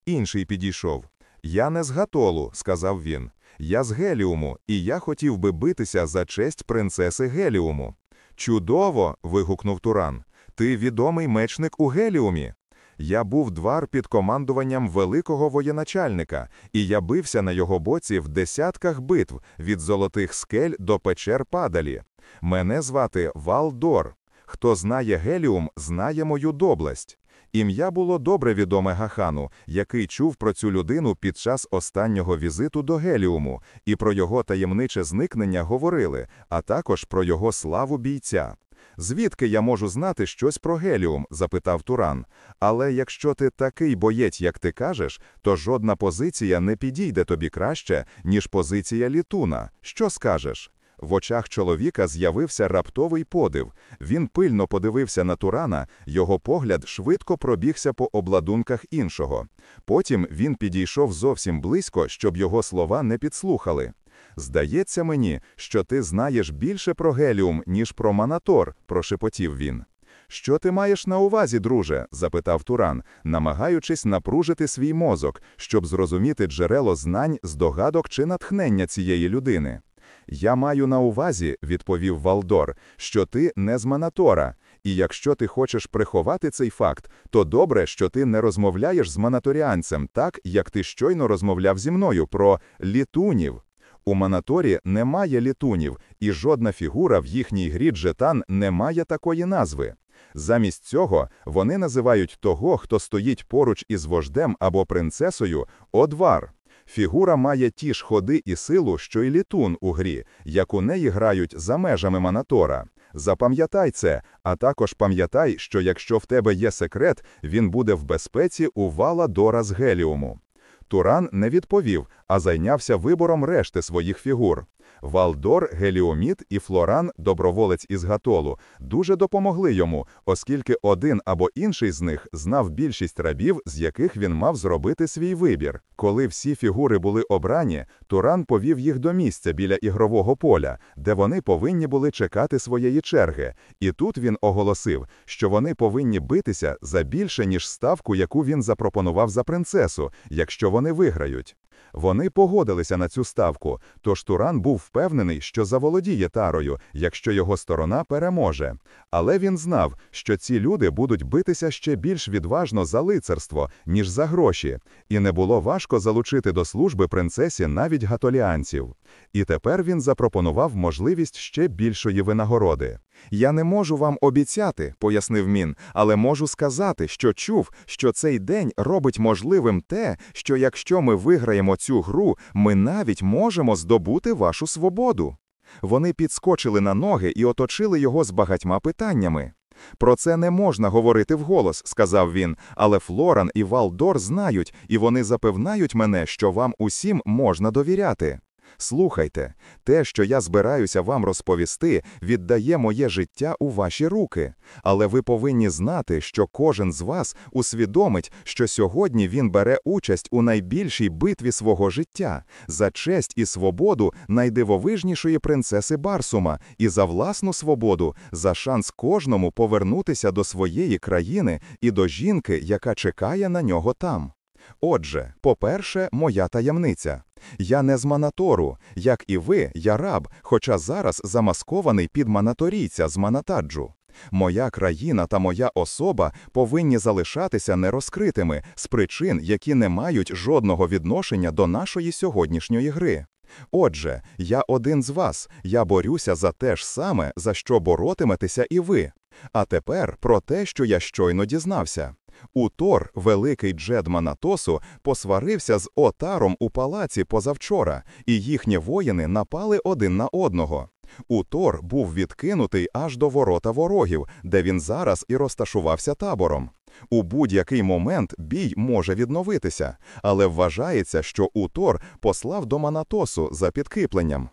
Інший підійшов. Я не з Гатолу, сказав він. Я з Геліуму, і я хотів би битися за честь принцеси Геліуму. Чудово. вигукнув Туран. Ти відомий мечник у Геліумі. Я був двар під командуванням великого воєначальника, і я бився на його боці в десятках битв від золотих скель до печер падалі. Мене звати Валдор. Хто знає Геліум, знає мою доблесть. Ім'я було добре відоме Гахану, який чув про цю людину під час останнього візиту до Геліуму, і про його таємниче зникнення говорили, а також про його славу бійця. Звідки я можу знати щось про Геліум? запитав Туран. Але якщо ти такий боєць, як ти кажеш, то жодна позиція не підійде тобі краще, ніж позиція літуна. Що скажеш? В очах чоловіка з'явився раптовий подив. Він пильно подивився на Турана, його погляд швидко пробігся по обладунках іншого. Потім він підійшов зовсім близько, щоб його слова не підслухали. Здається мені, що ти знаєш більше про геліум, ніж про манатор, прошепотів він. Що ти маєш на увазі, друже? запитав Туран, намагаючись напружити свій мозок, щоб зрозуміти джерело знань, здогадок чи натхнення цієї людини. Я маю на увазі, відповів Валдор, що ти не з Манатора, і якщо ти хочеш приховати цей факт, то добре, що ти не розмовляєш з манаторіанцем так, як ти щойно розмовляв зі мною про літунів. У Манаторі немає літунів, і жодна фігура в їхній грі джетан не має такої назви. Замість цього вони називають того, хто стоїть поруч із вождем або принцесою, одвар. Фігура має ті ж ходи і силу, що й літун у грі, як у неї грають за межами Манатора. Запам'ятай це, а також пам'ятай, що якщо в тебе є секрет, він буде в безпеці у вала Дора з Геліуму. Туран не відповів, а зайнявся вибором решти своїх фігур. Валдор, Геліоміт і Флоран, доброволець із Гатолу, дуже допомогли йому, оскільки один або інший з них знав більшість рабів, з яких він мав зробити свій вибір. Коли всі фігури були обрані, Туран повів їх до місця біля ігрового поля, де вони повинні були чекати своєї черги. І тут він оголосив, що вони повинні битися за більше, ніж ставку, яку він запропонував за принцесу, якщо вони виграють. Вони погодилися на цю ставку, тож Туран був впевнений, що заволодіє тарою, якщо його сторона переможе. Але він знав, що ці люди будуть битися ще більш відважно за лицарство, ніж за гроші, і не було важко залучити до служби принцесі навіть гатоліанців. І тепер він запропонував можливість ще більшої винагороди. Я не можу вам обіцяти, пояснив Мін, але можу сказати, що чув, що цей день робить можливим те, що якщо ми виграємо цю гру, ми навіть можемо здобути вашу свободу. Вони підскочили на ноги і оточили його з багатьма питаннями. Про це не можна говорити вголос, сказав він, але Флоран і Валдор знають, і вони запевнають мене, що вам усім можна довіряти. Слухайте, те, що я збираюся вам розповісти, віддає моє життя у ваші руки. Але ви повинні знати, що кожен з вас усвідомить, що сьогодні він бере участь у найбільшій битві свого життя за честь і свободу найдивовижнішої принцеси Барсума, і за власну свободу, за шанс кожному повернутися до своєї країни і до жінки, яка чекає на нього там. Отже, по-перше, моя таємниця. Я не з Манатору, як і ви, я раб, хоча зараз замаскований під манаторійця з Манатаджу. Моя країна та моя особа повинні залишатися нерозкритими з причин, які не мають жодного відношення до нашої сьогоднішньої гри. Отже, я один з вас, я борюся за те ж саме, за що боротиметеся і ви. А тепер про те, що я щойно дізнався. Утор, великий джед Манатосу, посварився з Отаром у палаці позавчора, і їхні воїни напали один на одного. Утор був відкинутий аж до ворота ворогів, де він зараз і розташувався табором. У будь-який момент бій може відновитися, але вважається, що Утор послав до Манатосу за підкріпленням.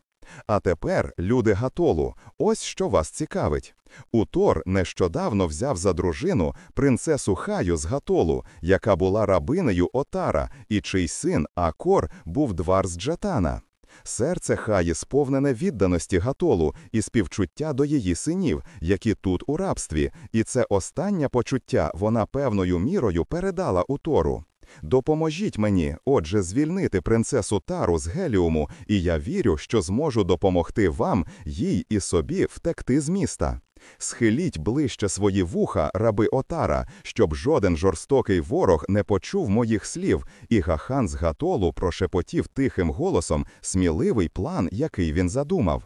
А тепер, люди Гатолу, ось що вас цікавить. Утор нещодавно взяв за дружину принцесу Хаю з Гатолу, яка була рабинею Отара, і чий син Акор був двар з Джатана. Серце Хаї сповнене відданості Гатолу і співчуття до її синів, які тут у рабстві, і це останнє почуття вона певною мірою передала у Тору. Допоможіть мені, отже, звільнити принцесу Тару з Геліуму, і я вірю, що зможу допомогти вам, їй і собі втекти з міста. Схиліть ближче свої вуха, раби Отара, щоб жоден жорстокий ворог не почув моїх слів, і Гахан з Гатолу прошепотів тихим голосом сміливий план, який він задумав.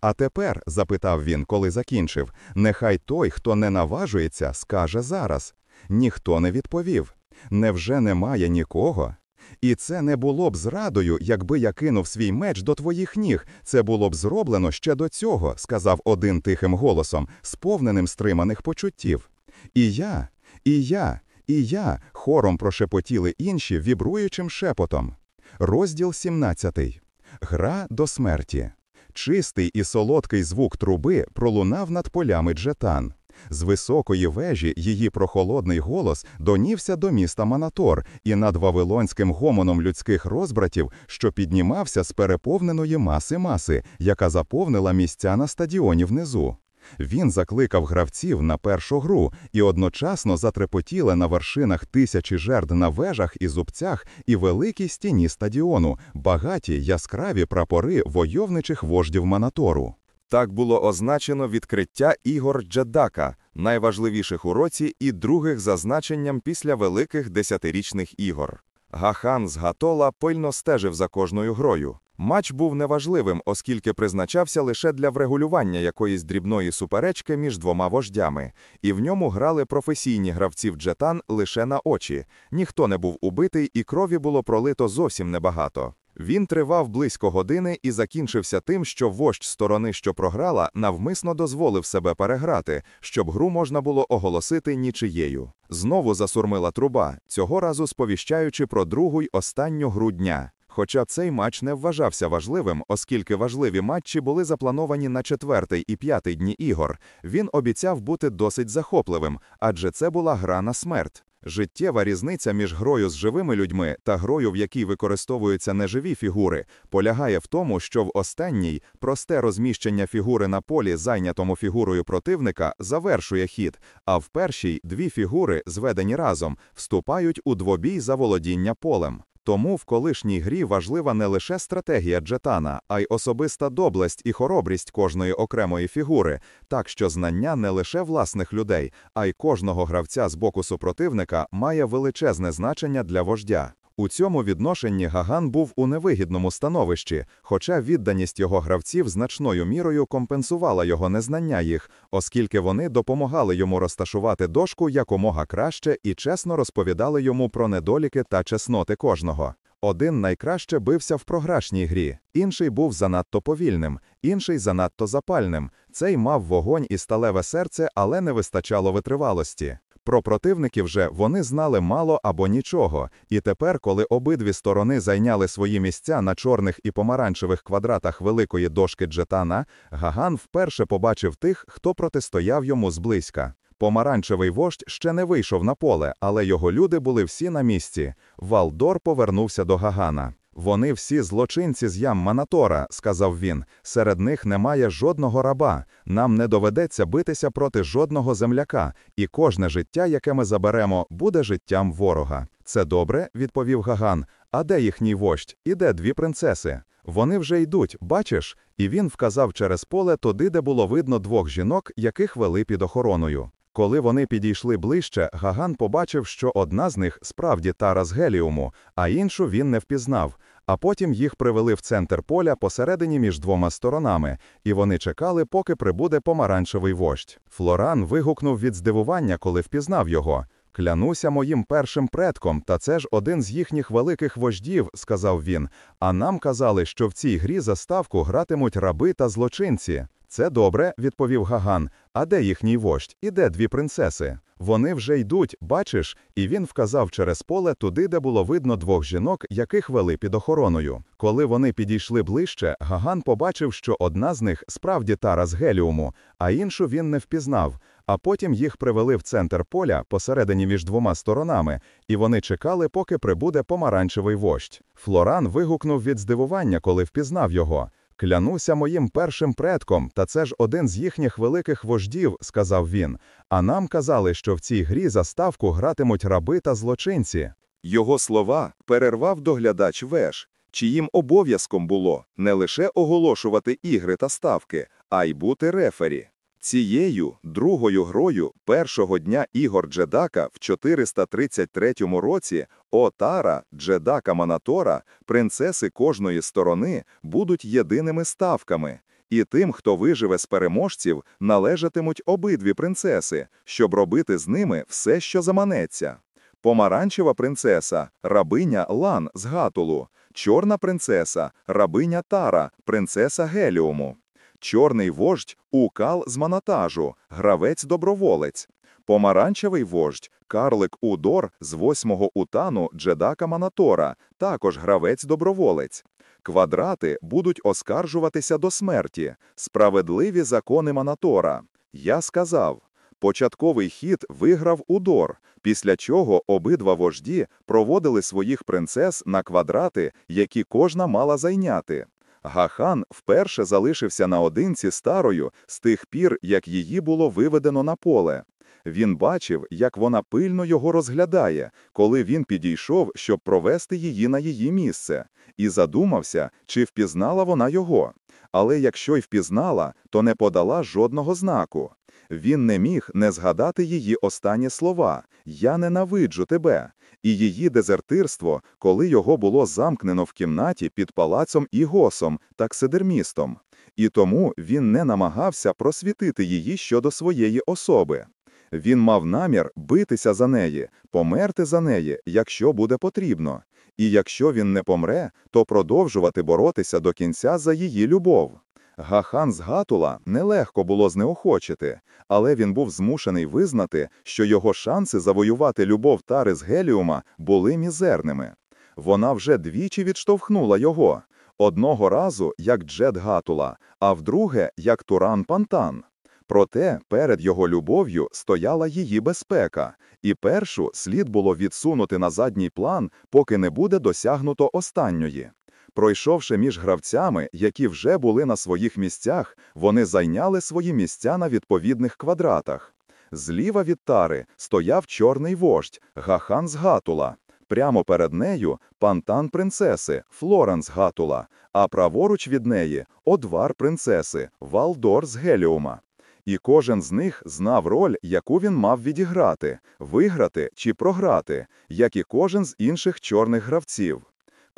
А тепер, запитав він, коли закінчив, нехай той, хто не наважується, скаже зараз. Ніхто не відповів. Невже немає нікого? І це не було б зрадою, якби я кинув свій меч до твоїх ніг. Це було б зроблено ще до цього, сказав один тихим голосом, сповненим стриманих почуттів. І я, і я, і я хором прошепотіли інші вібруючим шепотом. Розділ 17. Гра до смерті. Чистий і солодкий звук труби пролунав над полями джетан. З високої вежі її прохолодний голос донівся до міста Манатор і над вавилонським гомоном людських розбратів, що піднімався з переповненої маси маси, яка заповнила місця на стадіоні внизу. Він закликав гравців на першу гру і одночасно затрепотіли на вершинах тисячі жерд на вежах і зубцях і великій стіні стадіону, багаті яскраві прапори войовничих вождів Манатору. Так було означено відкриття ігор Джедака, найважливіших у році і других за значенням після великих десятирічних ігор. Гахан з Гатола пильно стежив за кожною грою. Матч був неважливим, оскільки призначався лише для врегулювання якоїсь дрібної суперечки між двома вождями, і в ньому грали професійні гравці в джетан лише на очі. Ніхто не був убитий, і крові було пролито зовсім небагато. Він тривав близько години і закінчився тим, що вождь сторони, що програла, навмисно дозволив себе переграти, щоб гру можна було оголосити нічиєю. Знову засурмила труба, цього разу сповіщаючи про другу й останню гру дня. Хоча цей матч не вважався важливим, оскільки важливі матчі були заплановані на четвертий і п'ятий дні ігор, він обіцяв бути досить захопливим, адже це була гра на смерть. Життєва різниця між грою з живими людьми та грою, в якій використовуються неживі фігури, полягає в тому, що в останній просте розміщення фігури на полі, зайнятому фігурою противника, завершує хід, а в першій дві фігури, зведені разом, вступають у двобій за володіння полем. Тому в колишній грі важлива не лише стратегія джетана, а й особиста доблесть і хоробрість кожної окремої фігури, так що знання не лише власних людей, а й кожного гравця з боку супротивника має величезне значення для вождя. У цьому відношенні Гаган був у невигідному становищі, хоча відданість його гравців значною мірою компенсувала його незнання їх, оскільки вони допомагали йому розташувати дошку якомога краще і чесно розповідали йому про недоліки та чесноти кожного. Один найкраще бився в програшній грі, інший був занадто повільним, інший занадто запальним. Цей мав вогонь і сталеве серце, але не вистачало витривалості. Про противників же вони знали мало або нічого, і тепер, коли обидві сторони зайняли свої місця на чорних і помаранчевих квадратах великої дошки джетана, Гаган вперше побачив тих, хто протистояв йому зблизька. Помаранчевий вождь ще не вийшов на поле, але його люди були всі на місці. Валдор повернувся до Гагана. Вони всі злочинці з ям Манатора, сказав він. Серед них немає жодного раба. Нам не доведеться битися проти жодного земляка, і кожне життя, яке ми заберемо, буде життям ворога. Це добре, відповів Гаган. А де їхній вождь? І де дві принцеси? Вони вже йдуть, бачиш? І він вказав через поле туди, де було видно двох жінок, яких вели під охороною. Коли вони підійшли ближче, Гаган побачив, що одна з них справді тара з геліуму, а іншу він не впізнав. А потім їх привели в центр поля посередині між двома сторонами, і вони чекали, поки прибуде помаранчевий вождь. Флоран вигукнув від здивування, коли впізнав його. Клянуся моїм першим предком, та це ж один з їхніх великих вождів, сказав він. А нам казали, що в цій грі за ставку гратимуть раби та злочинці. Це добре, відповів Гаган. А де їхній вождь? І де дві принцеси? Вони вже йдуть, бачиш, і він вказав через поле туди, де було видно двох жінок, яких вели під охороною. Коли вони підійшли ближче, Гаган побачив, що одна з них справді тара з геліуму, а іншу він не впізнав. А потім їх привели в центр поля посередині між двома сторонами, і вони чекали, поки прибуде помаранчевий вождь. Флоран вигукнув від здивування, коли впізнав його. Клянуся моїм першим предком, та це ж один з їхніх великих вождів, сказав він. А нам казали, що в цій грі за ставку гратимуть раби та злочинці. Його слова перервав доглядач Веш, чиїм обов'язком було не лише оголошувати ігри та ставки, а й бути рефері. Цією другою грою першого дня ігор Джедака в 433 році Отара, Джедака Манатора, принцеси кожної сторони будуть єдиними ставками, і тим, хто виживе з переможців, належатимуть обидві принцеси, щоб робити з ними все, що заманеться. Помаранчева принцеса, рабиня Лан з Гатулу, чорна принцеса, рабиня Тара, принцеса Геліуму. Чорний вождь Укал з Манатажу, гравець-доброволець. Помаранчевий вождь Карлик Удор з восьмого утану Джедака Манатора, також гравець-доброволець. Квадрати будуть оскаржуватися до смерті. Справедливі закони Манатора. Я сказав. Початковий хід виграв Удор, після чого обидва вожді проводили своїх принцес на квадрати, які кожна мала зайняти. Гахан вперше залишився наодинці старою з тих пір, як її було виведено на поле. Він бачив, як вона пильно його розглядає, коли він підійшов, щоб провести її на її місце, і задумався, чи впізнала вона його. Але якщо й впізнала, то не подала жодного знаку. Він не міг не згадати її останні слова Я ненавиджу тебе, і її дезертирство, коли його було замкнено в кімнаті під палацом Ігосом, таксидермістом. І тому він не намагався просвітити її щодо своєї особи. Він мав намір битися за неї, померти за неї, якщо буде потрібно. І якщо він не помре, то продовжувати боротися до кінця за її любов. Гахан з Гатула нелегко було знеохочити, але він був змушений визнати, що його шанси завоювати любов Тари з Геліума були мізерними. Вона вже двічі відштовхнула його. Одного разу як Джет Гатула, а вдруге як Туран Пантан. Проте перед його любов'ю стояла її безпека, і першу слід було відсунути на задній план, поки не буде досягнуто останньої. Пройшовши між гравцями, які вже були на своїх місцях, вони зайняли свої місця на відповідних квадратах. Зліва від тари стояв чорний вождь, Гахан з Гатула. Прямо перед нею пантан принцеси, Флоранс Гатула, а праворуч від неї одвар принцеси, Валдор з Геліума. І кожен з них знав роль, яку він мав відіграти, виграти чи програти, як і кожен з інших чорних гравців.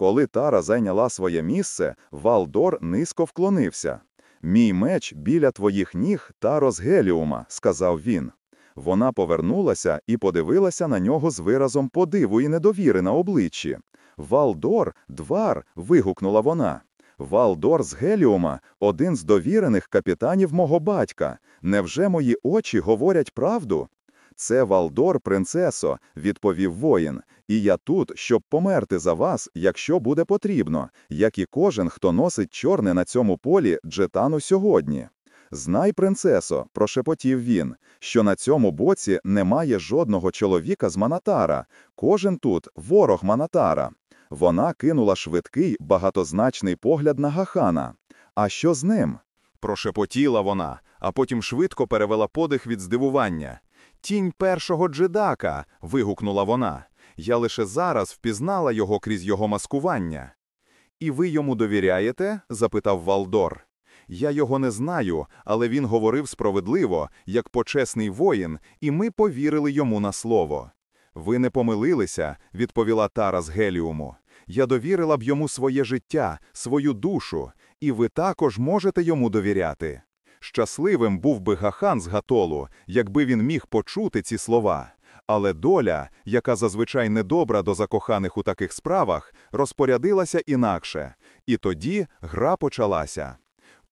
Коли Тара зайняла своє місце, Валдор низько вклонився. Мій меч біля твоїх ніг Таро з Геліума, сказав він. Вона повернулася і подивилася на нього з виразом подиву і недовіри на обличчі. Валдор, двар. вигукнула вона. Валдор з Геліума один з довірених капітанів мого батька. Невже мої очі говорять правду? Це Валдор, принцесо, відповів воїн, і я тут, щоб померти за вас, якщо буде потрібно, як і кожен, хто носить чорне на цьому полі джетану сьогодні. Знай, принцесо, прошепотів він, що на цьому боці немає жодного чоловіка з Манатара. Кожен тут ворог Манатара. Вона кинула швидкий, багатозначний погляд на Гахана. А що з ним? Прошепотіла вона, а потім швидко перевела подих від здивування. Тінь першого джедака. вигукнула вона. Я лише зараз впізнала його крізь його маскування. І ви йому довіряєте? запитав Валдор. Я його не знаю, але він говорив справедливо, як почесний воїн, і ми повірили йому на слово. Ви не помилилися, відповіла Тара з Геліуму. Я довірила б йому своє життя, свою душу, і ви також можете йому довіряти. Щасливим був би Гахан з Гатолу, якби він міг почути ці слова. Але доля, яка зазвичай недобра до закоханих у таких справах, розпорядилася інакше, і тоді гра почалася.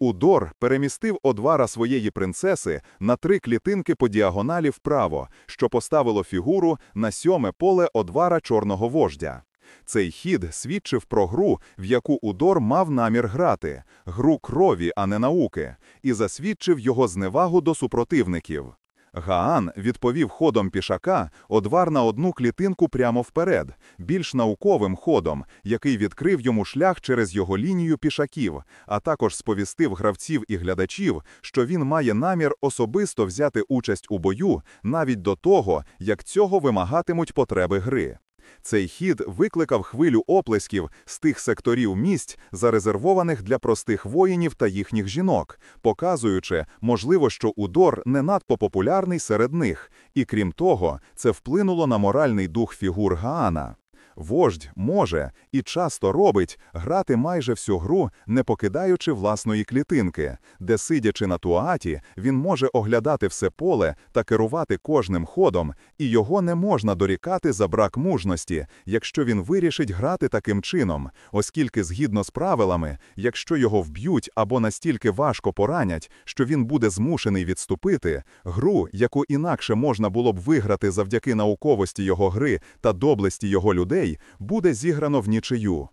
Удор перемістив одвара своєї принцеси на три клітинки по діагоналі вправо, що поставило фігуру на сьоме поле одвара чорного вождя. Цей хід свідчив про гру, в яку Удор мав намір грати, гру крові, а не науки, і засвідчив його зневагу до супротивників. Гаан відповів ходом пішака одвар на одну клітинку прямо вперед, більш науковим ходом, який відкрив йому шлях через його лінію пішаків, а також сповістив гравців і глядачів, що він має намір особисто взяти участь у бою навіть до того, як цього вимагатимуть потреби гри. Цей хід викликав хвилю оплесків з тих секторів місць, зарезервованих для простих воїнів та їхніх жінок, показуючи, можливо, що удор не надто популярний серед них, і крім того, це вплинуло на моральний дух фігур Гаана. Вождь може і часто робить грати майже всю гру, не покидаючи власної клітинки, де, сидячи на туаті, він може оглядати все поле та керувати кожним ходом, і його не можна дорікати за брак мужності, якщо він вирішить грати таким чином, оскільки, згідно з правилами, якщо його вб'ють або настільки важко поранять, що він буде змушений відступити, гру, яку інакше можна було б виграти завдяки науковості його гри та доблесті його людей буде зіграно в нічию.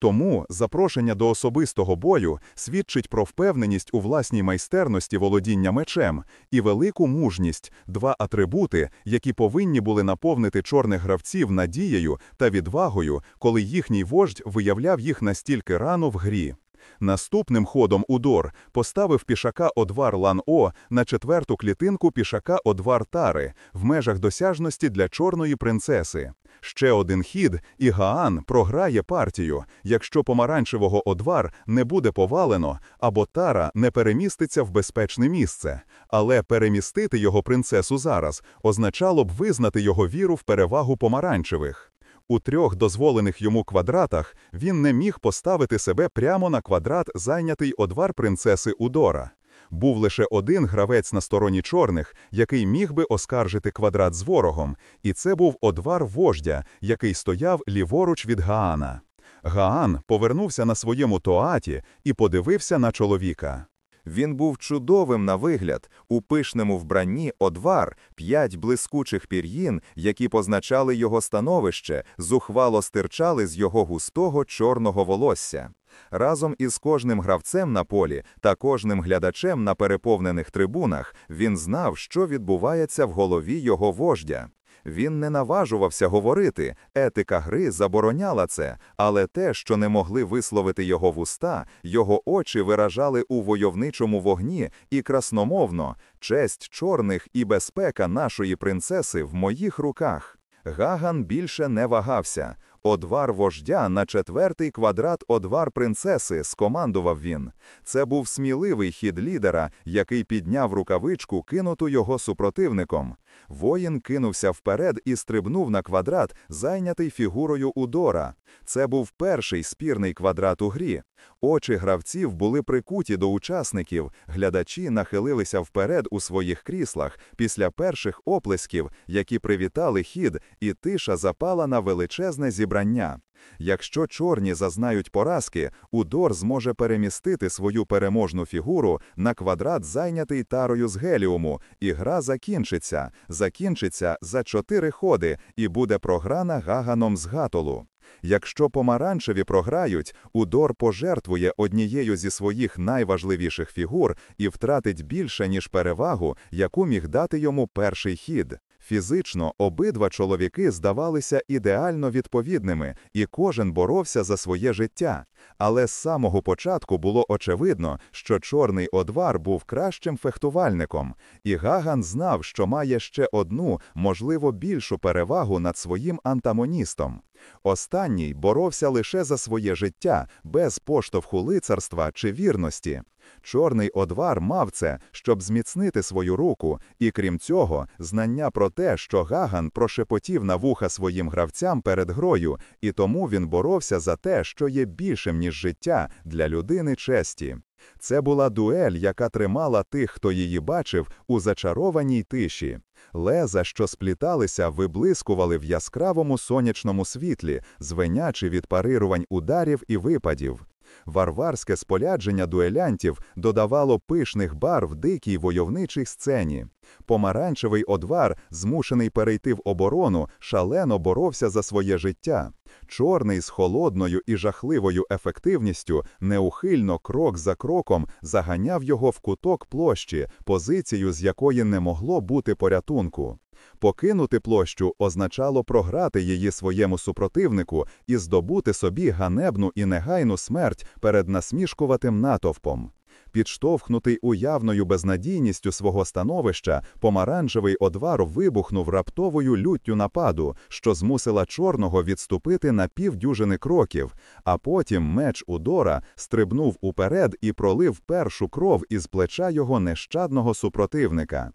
Тому запрошення до особистого бою свідчить про впевненість у власній майстерності володіння мечем і велику мужність два атрибути, які повинні були наповнити чорних гравців надією та відвагою, коли їхній вождь виявляв їх настільки рано в грі. Наступним ходом Удор поставив пішака Одвар Лан-О на четверту клітинку пішака Одвар Тари в межах досяжності для чорної принцеси. Ще один хід, і Гаан програє партію, якщо помаранчевого одвар не буде повалено, або тара не переміститься в безпечне місце. Але перемістити його принцесу зараз означало б визнати його віру в перевагу помаранчевих. У трьох дозволених йому квадратах він не міг поставити себе прямо на квадрат, зайнятий одвар принцеси Удора. Був лише один гравець на стороні чорних, який міг би оскаржити квадрат з ворогом, і це був одвар вождя, який стояв ліворуч від Гаана. Гаан повернувся на своєму тоаті і подивився на чоловіка. Він був чудовим на вигляд, у пишному вбранні одвар, п'ять блискучих пір'їн, які позначали його становище, зухвало стирчали з його густого чорного волосся. Разом із кожним гравцем на полі та кожним глядачем на переповнених трибунах він знав, що відбувається в голові його вождя. Він не наважувався говорити, етика гри забороняла це, але те, що не могли висловити його вуста, його очі виражали у войовничому вогні і красномовно честь чорних і безпека нашої принцеси в моїх руках. Гаган більше не вагався. Одвар вождя на четвертий квадрат одвар принцеси, скомандував він. Це був сміливий хід лідера, який підняв рукавичку, кинуту його супротивником. Воїн кинувся вперед і стрибнув на квадрат, зайнятий фігурою Удора. Це був перший спірний квадрат у грі. Очі гравців були прикуті до учасників, глядачі нахилилися вперед у своїх кріслах після перших оплесків, які привітали хід, і тиша запала на величезне зібрання. Якщо чорні зазнають поразки, Удор зможе перемістити свою переможну фігуру на квадрат, зайнятий тарою з геліуму, і гра закінчиться, закінчиться за чотири ходи і буде програна Гаганом з Гатолу. Якщо помаранчеві програють, Удор пожертвує однією зі своїх найважливіших фігур і втратить більше, ніж перевагу, яку міг дати йому перший хід. Фізично обидва чоловіки здавалися ідеально відповідними, і кожен боровся за своє життя. Але з самого початку було очевидно, що чорний одвар був кращим фехтувальником, і Гаган знав, що має ще одну, можливо, більшу перевагу над своїм антамоністом. Останній боровся лише за своє життя, без поштовху лицарства чи вірності. Чорний одвар мав це, щоб зміцнити свою руку, і крім цього, знання про те, що Гаган прошепотів на вуха своїм гравцям перед грою, і тому він боровся за те, що є більшим, ніж життя для людини честі. Це була дуель, яка тримала тих, хто її бачив, у зачарованій тиші. Леза, що спліталися, виблискували в яскравому сонячному світлі, звенячи від парирувань ударів і випадів. Варварське сполядження дуелянтів додавало пишних барв дикій войовничій сцені. Помаранчевий одвар, змушений перейти в оборону, шалено боровся за своє життя. Чорний з холодною і жахливою ефективністю неухильно крок за кроком заганяв його в куток площі, позицію з якої не могло бути порятунку. Покинути площу означало програти її своєму супротивнику і здобути собі ганебну і негайну смерть перед насмішкуватим натовпом. Підштовхнутий уявною безнадійністю свого становища, помаранчевий одвар вибухнув раптовою люттю нападу, що змусила чорного відступити на півдюжини кроків, а потім меч Удора стрибнув уперед і пролив першу кров із плеча його нещадного супротивника.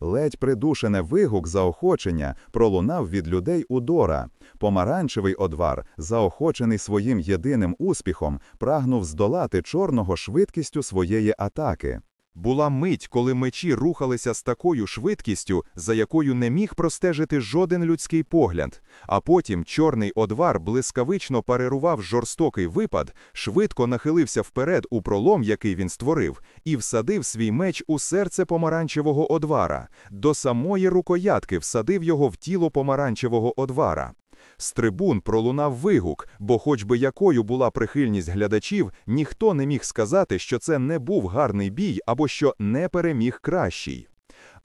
Ледь придушене вигук заохочення пролунав від людей Удора. Помаранчевий одвар, заохочений своїм єдиним успіхом, прагнув здолати чорного швидкістю своєї атаки. Була мить, коли мечі рухалися з такою швидкістю, за якою не міг простежити жоден людський погляд. А потім чорний одвар блискавично парирував жорстокий випад, швидко нахилився вперед у пролом, який він створив, і всадив свій меч у серце помаранчевого одвара. До самої рукоятки всадив його в тіло помаранчевого одвара. З трибун пролунав вигук, бо, хоч би якою була прихильність глядачів, ніхто не міг сказати, що це не був гарний бій або що не переміг кращий.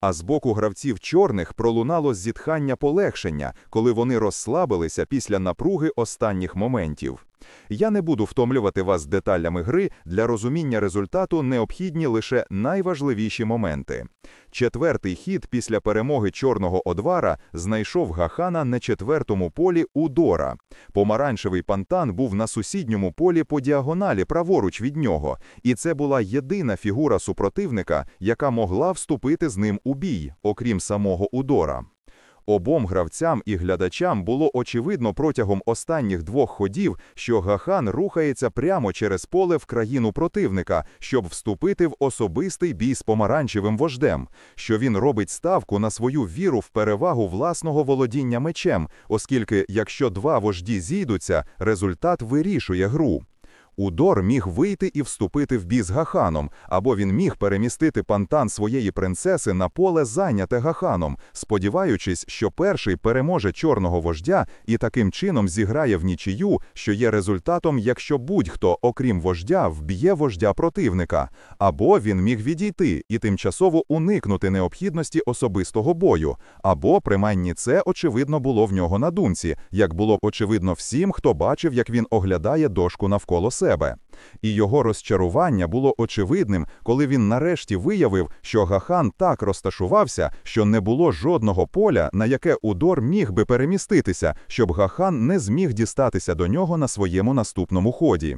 А з боку гравців чорних пролунало зітхання полегшення, коли вони розслабилися після напруги останніх моментів. Я не буду втомлювати вас деталями гри, для розуміння результату необхідні лише найважливіші моменти. Четвертий хід після перемоги чорного одвара знайшов Гахана на четвертому полі Удора. Помаранчевий пантан був на сусідньому полі по діагоналі праворуч від нього, і це була єдина фігура супротивника, яка могла вступити з ним у бій, окрім самого Удора. Обом гравцям і глядачам було очевидно протягом останніх двох ходів, що Гахан рухається прямо через поле в країну противника, щоб вступити в особистий бій з помаранчевим вождем, що він робить ставку на свою віру в перевагу власного володіння мечем, оскільки якщо два вожді зійдуться, результат вирішує гру. Удор міг вийти і вступити в бій з Гаханом, або він міг перемістити пантан своєї принцеси на поле, зайняте Гаханом, сподіваючись, що перший переможе чорного вождя і таким чином зіграє в нічию, що є результатом, якщо будь-хто, окрім вождя, вб'є вождя противника, або він міг відійти і тимчасово уникнути необхідності особистого бою, або принаймні це очевидно було в нього на думці, як було очевидно всім, хто бачив, як він оглядає дошку навколо себе себе. І його розчарування було очевидним, коли він нарешті виявив, що Гахан так розташувався, що не було жодного поля, на яке Удор міг би переміститися, щоб Гахан не зміг дістатися до нього на своєму наступному ході.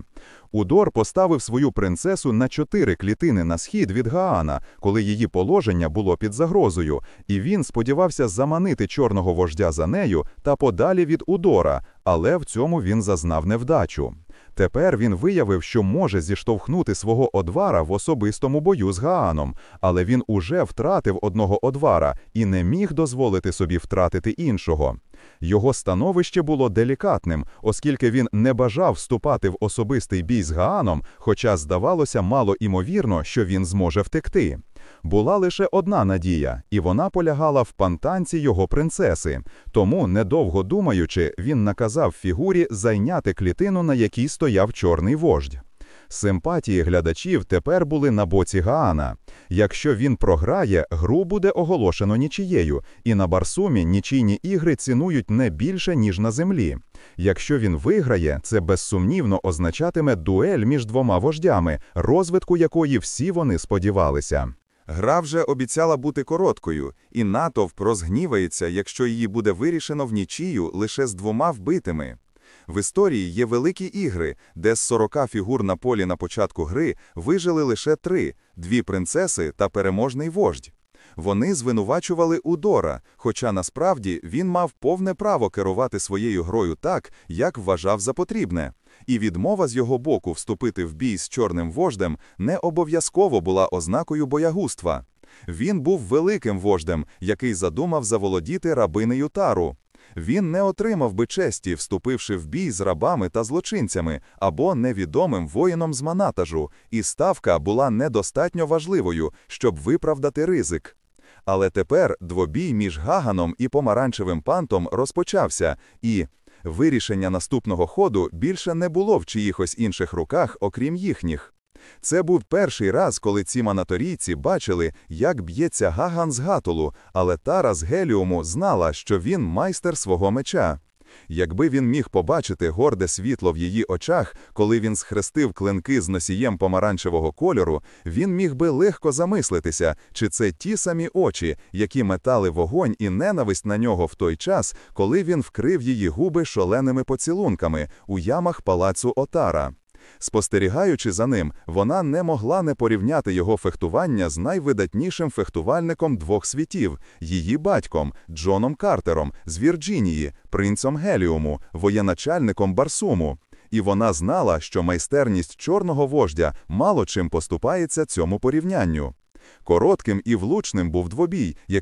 Удор поставив свою принцесу на чотири клітини на схід від Гаана, коли її положення було під загрозою, і він сподівався заманити чорного вождя за нею та подалі від Удора, але в цьому він зазнав невдачу. Тепер він виявив, що може зіштовхнути свого одвара в особистому бою з Гааном, але він уже втратив одного одвара і не міг дозволити собі втратити іншого. Його становище було делікатним, оскільки він не бажав вступати в особистий бій з Гааном, хоча здавалося мало імовірно, що він зможе втекти. Була лише одна надія, і вона полягала в пантанці його принцеси. Тому, недовго думаючи, він наказав фігурі зайняти клітину, на якій стояв чорний вождь. Симпатії глядачів тепер були на боці Гаана. Якщо він програє, гру буде оголошено нічією, і на Барсумі нічийні ігри цінують не більше, ніж на землі. Якщо він виграє, це безсумнівно означатиме дуель між двома вождями, розвитку якої всі вони сподівалися. Гра вже обіцяла бути короткою, і натовп розгнівається, якщо її буде вирішено в нічію лише з двома вбитими. В історії є великі ігри, де з 40 фігур на полі на початку гри вижили лише три дві принцеси та переможний вождь. Вони звинувачували Удора, хоча насправді він мав повне право керувати своєю грою так, як вважав за потрібне. І відмова з його боку вступити в бій з чорним вождем не обов'язково була ознакою боягузтва. Він був великим вождем, який задумав заволодіти рабинею тару. Він не отримав би честі, вступивши в бій з рабами та злочинцями або невідомим воїном з Манатажу, і ставка була недостатньо важливою, щоб виправдати ризик. Але тепер двобій між Гаганом і помаранчевим пантом розпочався, і вирішення наступного ходу більше не було в чиїхось інших руках, окрім їхніх. Це був перший раз, коли ці манаторійці бачили, як б'ється Гаган з Гатулу, але Тара з Геліуму знала, що він майстер свого меча. Якби він міг побачити горде світло в її очах, коли він схрестив клинки з носієм помаранчевого кольору, він міг би легко замислитися, чи це ті самі очі, які метали вогонь і ненависть на нього в той час, коли він вкрив її губи шаленими поцілунками у ямах палацу Отара. Спостерігаючи за ним, вона не могла не порівняти його фехтування з найвидатнішим фехтувальником двох світів, її батьком Джоном Картером з Вірджинії, принцем Геліуму, воєначальником Барсуму. І вона знала, що майстерність чорного вождя мало чим поступається цьому порівнянню. Коротким і влучним був двобій, який